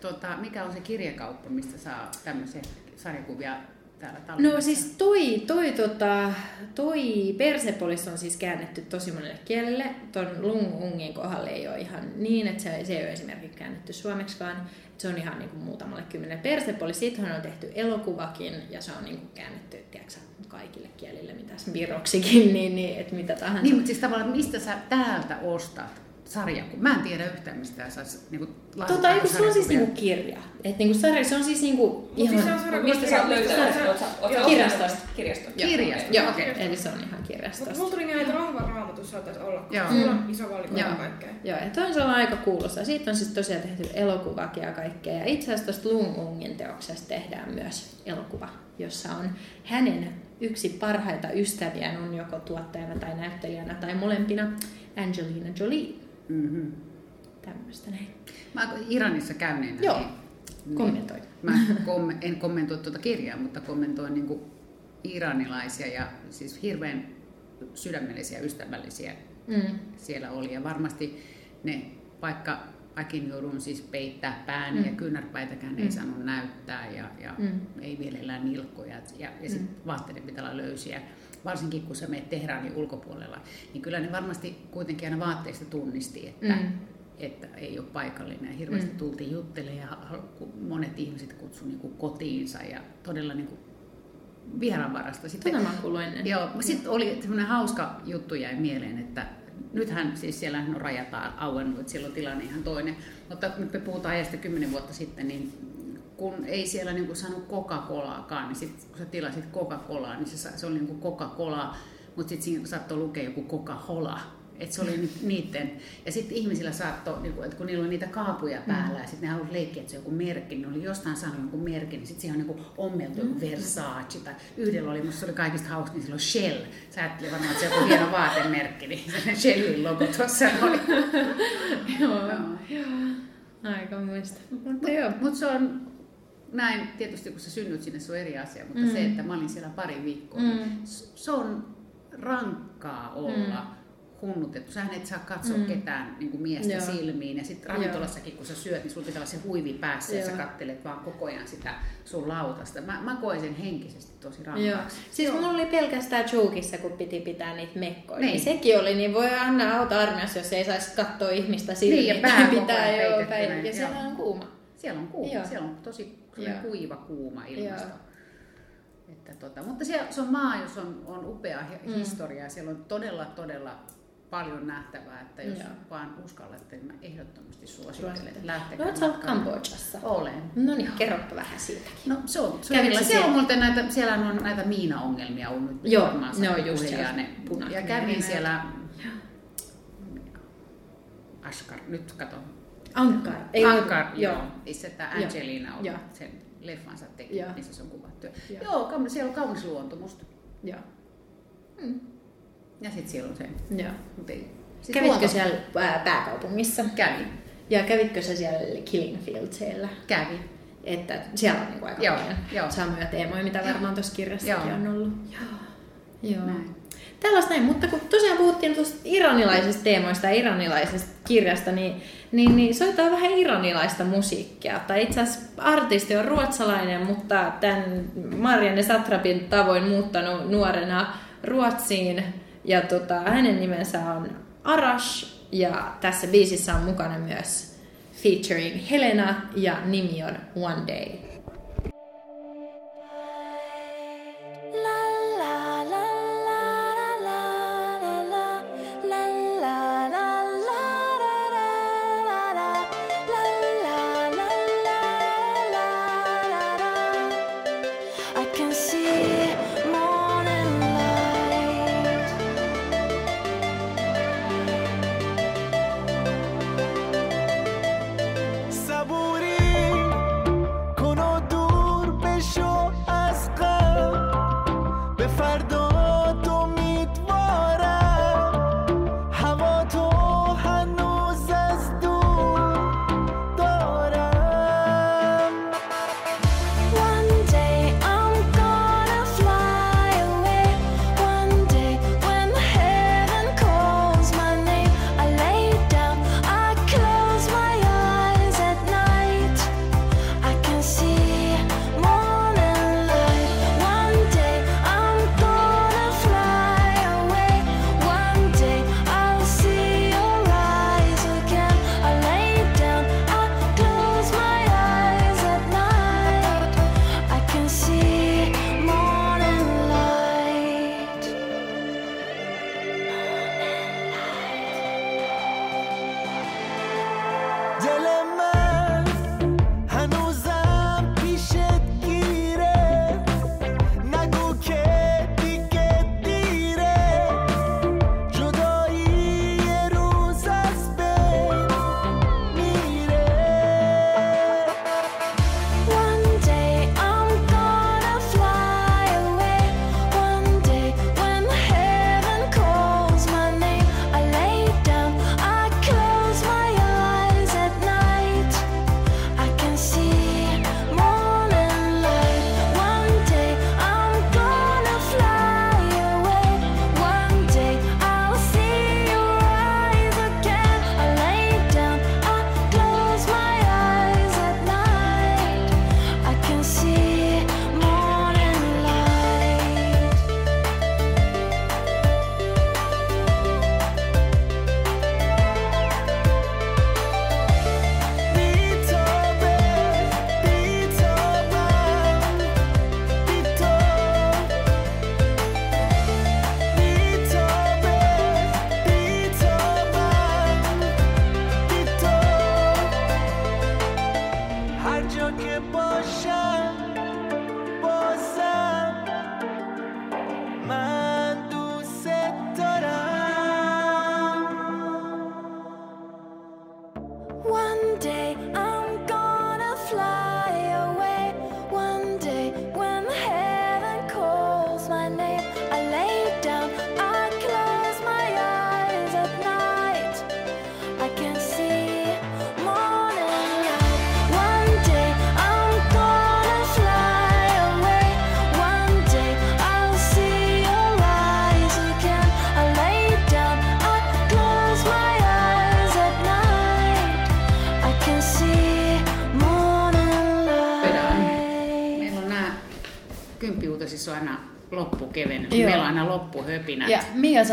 Speaker 3: tota, mikä on se kirjakauppa, mistä saa tämmöisiä sarjakuvia täällä?
Speaker 6: No siis toi, toi, tota, toi Persepolis on siis käännetty tosi monelle kielelle. Ton Lung Ungin kohdalle ei ole ihan niin, että se, se ei ole esimerkiksi käännetty suomeksi, vaan että se on ihan niin kuin muutamalle kymmenelle Persepolis. Siitähän on tehty elokuvakin ja se on niin kuin käännetty tiedätkö, kaikille kielille, mitä viroksikin, niin, niin että mitä tahansa.
Speaker 3: Niin, mutta siis tavallaan mistä sä täältä ostat sarjakuva? Mä en tiedä yhtään mistä sä saisi niinku,
Speaker 6: Tota, eikö se on siis niinku kirja. Et niinku sarja, se on siis niinku
Speaker 4: Mut siis se on
Speaker 6: ihan...
Speaker 4: sarjakuva-
Speaker 5: Mistä sä sä
Speaker 6: Kirjastosta.
Speaker 5: Kirjastosta.
Speaker 3: Kirjastosta.
Speaker 6: Joo,
Speaker 3: Okei.
Speaker 6: eli se on ihan
Speaker 4: Mutta
Speaker 6: kirjastosta.
Speaker 4: mulla tuli mieleen, että Rahvan raamatus saattaisi olla, koska
Speaker 3: Joo.
Speaker 4: sulla on iso valikoima
Speaker 6: Joo.
Speaker 4: kaikkea.
Speaker 6: Joo, ja toi on sellainen aika kuuluisa. Siitä on siis tosiaan tehty elokuvakin ja kaikkea. Ja itse asiassa tuosta Lung Ungin teoksesta tehdään myös elokuva, jossa on hänen yksi parhaita ystäviään on joko tuottajana tai näyttelijänä tai molempina Angelina Jolie.
Speaker 3: Mhm.
Speaker 6: tämmöistä näin.
Speaker 3: Mä Iranissa käyneenä.
Speaker 6: Joo.
Speaker 3: niin-
Speaker 6: Kommentoi.
Speaker 3: Mä komme, en kommentoi tuota kirjaa, mutta kommentoin niin kuin iranilaisia ja siis hirveän sydämellisiä, ystävällisiä
Speaker 6: Mm.
Speaker 3: siellä oli. Ja varmasti ne, vaikka mäkin joudun siis peittää pääni
Speaker 6: Mm.
Speaker 3: ja kyynärpäitäkään
Speaker 6: Mm.
Speaker 3: ei saanut näyttää ja, ja
Speaker 6: Mm.
Speaker 3: ei mielellään nilkkoja ja, ja sit
Speaker 6: Mm.
Speaker 3: vaatteiden pitää olla löysiä. Varsinkin kun sä menet Tehranin ulkopuolella, niin kyllä ne varmasti kuitenkin aina vaatteista tunnisti, että,
Speaker 6: Mm.
Speaker 3: että ei ole paikallinen. Hirveästi
Speaker 6: Mm.
Speaker 3: tultiin juttelemaan ja monet ihmiset kutsuivat niin kotiinsa ja todella niin kuin vieraanvarasta. Sitten,
Speaker 6: Tätä mä ennen.
Speaker 3: Joo, sitten oli semmoinen hauska juttu jäi mieleen, että nythän siis siellä on rajat auennut, että siellä on tilanne ihan toinen. Mutta nyt me puhutaan ajasta kymmenen vuotta sitten, niin kun ei siellä niinku saanut Coca-Colaakaan, niin sit, kun sä tilasit Coca-Colaa, niin se, se oli niinku Coca-Cola, mutta sitten siinä saattoi lukea joku Coca-Cola. Et se oli ni- niiden. Ja sitten ihmisillä saattoi, niinku, että kun niillä oli niitä kaapuja päällä ja sitten ne halusi leikkiä, että se on joku merkki, niin oli jostain saanut jonkun merkin, niin sitten siihen on niinku ommeltu joku Versace tai yhdellä oli, musta se oli kaikista hauska, niin sillä on Shell. Sä ajattelin varmaan, että se on joku hieno vaatemerkki, niin Shellin logo tuossa oli.
Speaker 6: Joo.
Speaker 3: Joo.
Speaker 6: Aika muista. Mutta joo.
Speaker 3: Mutta se on näin, tietysti kun sä synnyt sinne, se on eri asia, mutta
Speaker 6: Mm.
Speaker 3: se, että mä olin siellä pari viikkoa,
Speaker 6: Mm.
Speaker 3: mm. se on rankkaa olla mm. hunnutettu. Sähän et saa katsoa
Speaker 6: Mm.
Speaker 3: ketään niin kuin miestä
Speaker 6: Joo.
Speaker 3: Joo. silmiin. Ja sitten ravintolassakin, kun sä syöt, niin sulla pitää olla se huivi päässä ja
Speaker 6: Joo.
Speaker 3: sä kattelet vaan koko ajan sitä sun lautasta. Mä, mä koen sen henkisesti tosi
Speaker 6: Joo.
Speaker 3: rankaaksi.
Speaker 6: Siis mulla oli pelkästään Chukissa, kun piti pitää niitä mekkoja. Niin.
Speaker 3: Niin.
Speaker 6: sekin oli, niin voi anna auta armiassa, jos ei saisi katsoa ihmistä silmiin.
Speaker 3: Niin, ja pää
Speaker 6: pitää joo, päin. Ja
Speaker 3: joo.
Speaker 6: siellä on kuuma.
Speaker 3: Siellä on kuuma,
Speaker 6: Joo.
Speaker 3: siellä on tosi
Speaker 6: Joo.
Speaker 3: kuiva, kuuma ilmasto.
Speaker 6: Joo.
Speaker 3: Että tota, mutta siellä, se on maa, jossa on, on upea
Speaker 6: Mm.
Speaker 3: historia ja siellä on todella, todella paljon nähtävää, että jos
Speaker 6: Joo.
Speaker 3: vaan uskallatte, niin mä ehdottomasti suosittelen, että lähtekää
Speaker 6: No
Speaker 3: matkalle.
Speaker 6: Kambodžassa?
Speaker 3: Olen.
Speaker 6: No niin, kerropa vähän siitä.
Speaker 3: No se on, se on
Speaker 6: siellä?
Speaker 3: siellä on muuten näitä, siellä on näitä miina-ongelmia ollut nyt
Speaker 6: Joo,
Speaker 3: varmaan
Speaker 6: ne on just siellä
Speaker 3: ne.
Speaker 6: punaiset
Speaker 3: Ja kävin siellä, Ashkar, nyt kato.
Speaker 6: Ankar.
Speaker 3: Ankar,
Speaker 6: joo.
Speaker 3: joo. Missä tämä. Angelina on
Speaker 6: Joo.
Speaker 3: sen leffansa teki,
Speaker 6: Joo.
Speaker 3: missä se on kuvattu.
Speaker 6: Joo.
Speaker 3: Joo, siellä on kaunis luonto musta.
Speaker 6: Joo.
Speaker 3: Ja sitten siellä on se.
Speaker 6: joo.
Speaker 3: Mut ei. Siis
Speaker 6: Kävitkö
Speaker 3: luonto-
Speaker 6: siellä ää, pääkaupungissa?
Speaker 3: Kävin.
Speaker 6: Ja kävitkö sä siellä Killingfieldsillä?
Speaker 3: Kävin.
Speaker 6: Että siellä on niinku aika
Speaker 3: Joo,
Speaker 6: paljon
Speaker 3: joo.
Speaker 6: samoja teemoja, mitä varmaan tuossa kirjassakin
Speaker 3: Joo.
Speaker 6: on ollut. Joo. Joo.
Speaker 3: Näin.
Speaker 6: Tällaista näin, mutta kun tosiaan puhuttiin tuosta iranilaisista teemoista ja iranilaisesta kirjasta, niin, niin, niin soitetaan vähän iranilaista musiikkia. Tai itse asiassa artisti on ruotsalainen, mutta tämän Marianne Satrapin tavoin muuttanut nuorena Ruotsiin. Ja tota, hänen nimensä on Arash ja tässä biisissä on mukana myös featuring Helena ja nimi on One Day.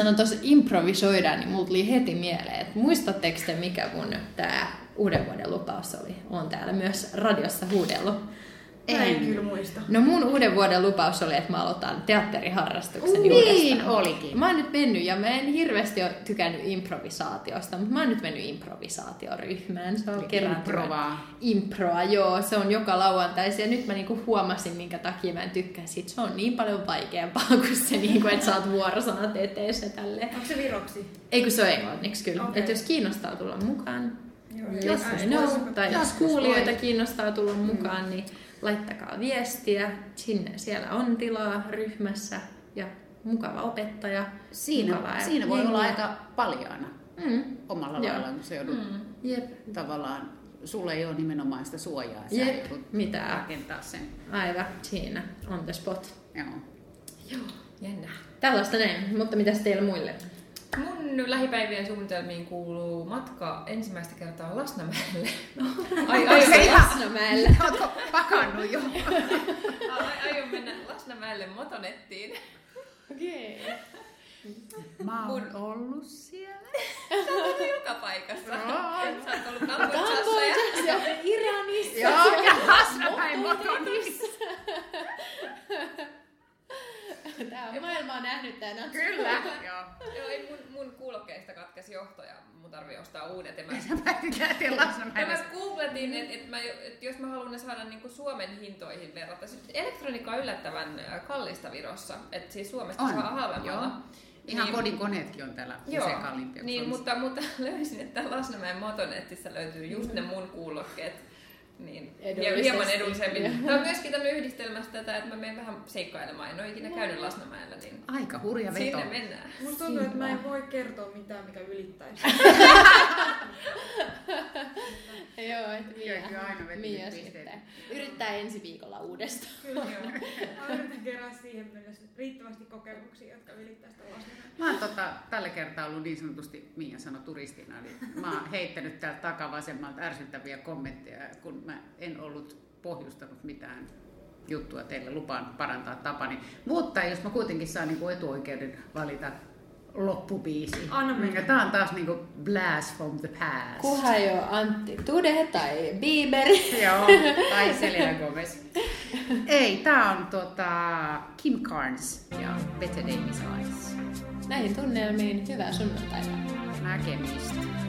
Speaker 6: Ja Mia sanoi tuossa improvisoidaan, niin mulla tuli heti mieleen, että muistatteko te mikä mun tää uuden vuoden lupaus oli? Oon täällä myös radiossa huudellut.
Speaker 4: Mä en
Speaker 3: En.
Speaker 4: kyllä muista.
Speaker 6: No mun uuden vuoden lupaus oli, että mä aloitan teatteriharrastuksen
Speaker 3: Niin
Speaker 6: uudestaan.
Speaker 3: olikin.
Speaker 6: Mä oon nyt mennyt, ja mä en hirveästi ole tykännyt improvisaatiosta, mutta mä oon nyt mennyt improvisaatioryhmään. Se on
Speaker 3: Eli
Speaker 6: kerran
Speaker 3: improvaa.
Speaker 6: Improa, joo. Se on joka lauantaisi. Ja nyt mä niinku huomasin, minkä takia mä en tykkää siitä. Se on niin paljon vaikeampaa kuin se, niinku, että saat vuorosanat eteessä tälleen.
Speaker 4: Onko se viroksi?
Speaker 6: Ei kun se on englanniksi kyllä. Okay. Että jos kiinnostaa tulla mukaan,
Speaker 4: Joo,
Speaker 6: jos
Speaker 4: voisi-
Speaker 6: tai jos kuulijoita
Speaker 3: voi.
Speaker 6: kiinnostaa tulla mukaan, niin laittakaa viestiä. Sinne siellä on tilaa ryhmässä ja mukava opettaja.
Speaker 3: Siinä,
Speaker 6: mukavaa
Speaker 3: siinä voi olla
Speaker 6: jengiä.
Speaker 3: aika paljaana
Speaker 6: Mm.
Speaker 3: omalla
Speaker 6: Joo.
Speaker 3: lailla, kun se joudut
Speaker 6: Jep.
Speaker 3: tavallaan, sulle ei ole nimenomaan sitä suojaa. Sä
Speaker 6: Jep. Mitään.
Speaker 3: rakentaa sen.
Speaker 6: Aivan, siinä on the spot.
Speaker 3: Joo.
Speaker 5: Jännä.
Speaker 6: Tällaista näin, mutta mitäs teille muille?
Speaker 5: Mun lähipäivien suunnitelmiin kuuluu matka ensimmäistä kertaa Lasnamäelle. Ai, ai,
Speaker 6: Hei, Lasnamäellä.
Speaker 3: Ootko pakannut jo?
Speaker 5: ai, aion mennä Lasnamäelle motonettiin.
Speaker 6: Okei.
Speaker 3: Mä oon ollut siellä.
Speaker 5: Sä oot ollut joka paikassa. Sä oot ollut Kambodžassa ja...
Speaker 6: ja Iranissa.
Speaker 3: Joo, ja Hasnamäen motonissa.
Speaker 6: Tää on maailma on nähnyt tän
Speaker 3: Kyllä. Joo.
Speaker 5: Joo, ei mun, mun kuulokkeista katkesi johto ja mun tarvii ostaa uudet. Ja mä,
Speaker 3: lähteä
Speaker 5: ja mä googletin, että et mä, et jos mä haluan ne saada niinku Suomen hintoihin verrata. Sitten elektroniikka on yllättävän kallista Virossa. Että siis Suomesta
Speaker 3: On,
Speaker 5: saa halvemmalla.
Speaker 3: joo. Ihan
Speaker 5: Niin-
Speaker 3: kodin koneetkin on täällä
Speaker 5: Joo,
Speaker 3: usein kalliimpia.
Speaker 5: niin, mutta, mutta löysin, että Lasnamäen Motonetissa löytyy just ne mun kuulokkeet. Niin,
Speaker 6: Edullisesti.
Speaker 5: hieman edullisemmin. Tämä on myöskin tämmöinen yhdistelmästä tätä, että mä menen vähän seikkailemaan. En ole ikinä käynyt Lasnamäellä, niin
Speaker 3: Aika hurja veto.
Speaker 5: sinne mennään.
Speaker 4: Musta tuntuu, että mä en voi kertoa mitään, mikä ylittäisi.
Speaker 6: Joo, et Mia,
Speaker 3: aina
Speaker 6: Mia sitten. Yrittää ensi viikolla uudestaan.
Speaker 4: Kyllä. Kerää siihen mennessä riittävästi kokemuksia, jotka ylittää sitä.
Speaker 3: Mä oon tota, tällä kertaa ollut niin sanotusti, Mia sanoi turistina, eli mä oon heittänyt täältä takavasemmalta ärsyttäviä kommentteja, kun mä en ollut pohjustanut mitään juttua teille, lupaan parantaa tapani. Mutta jos mä kuitenkin saan niin etuoikeuden valita loppubiisi.
Speaker 4: Anna mennä.
Speaker 3: Ja tää on taas niinku Blast from the Past.
Speaker 6: Kuha jo Antti Tude tai Bieberi.
Speaker 3: Joo, tai Selena Gomez. Ei, tää on tota Kim Carnes ja Better Days Eyes.
Speaker 6: Näihin tunnelmiin hyvää sunnuntaita.
Speaker 3: Näkemistä.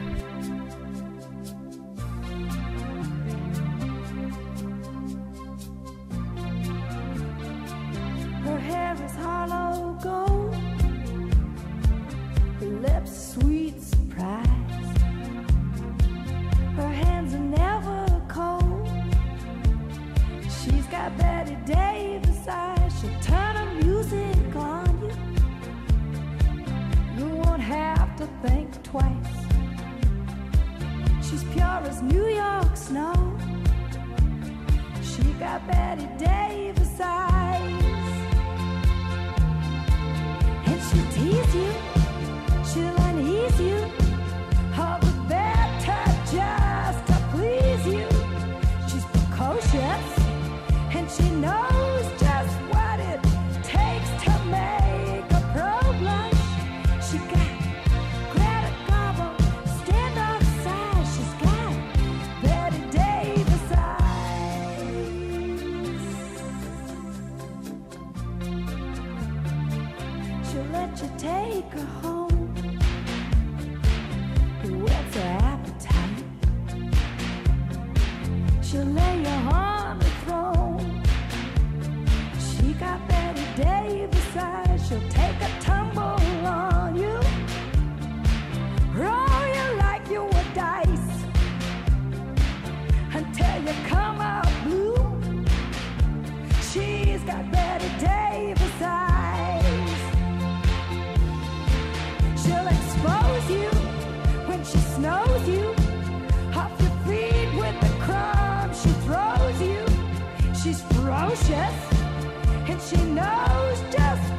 Speaker 8: And she knows just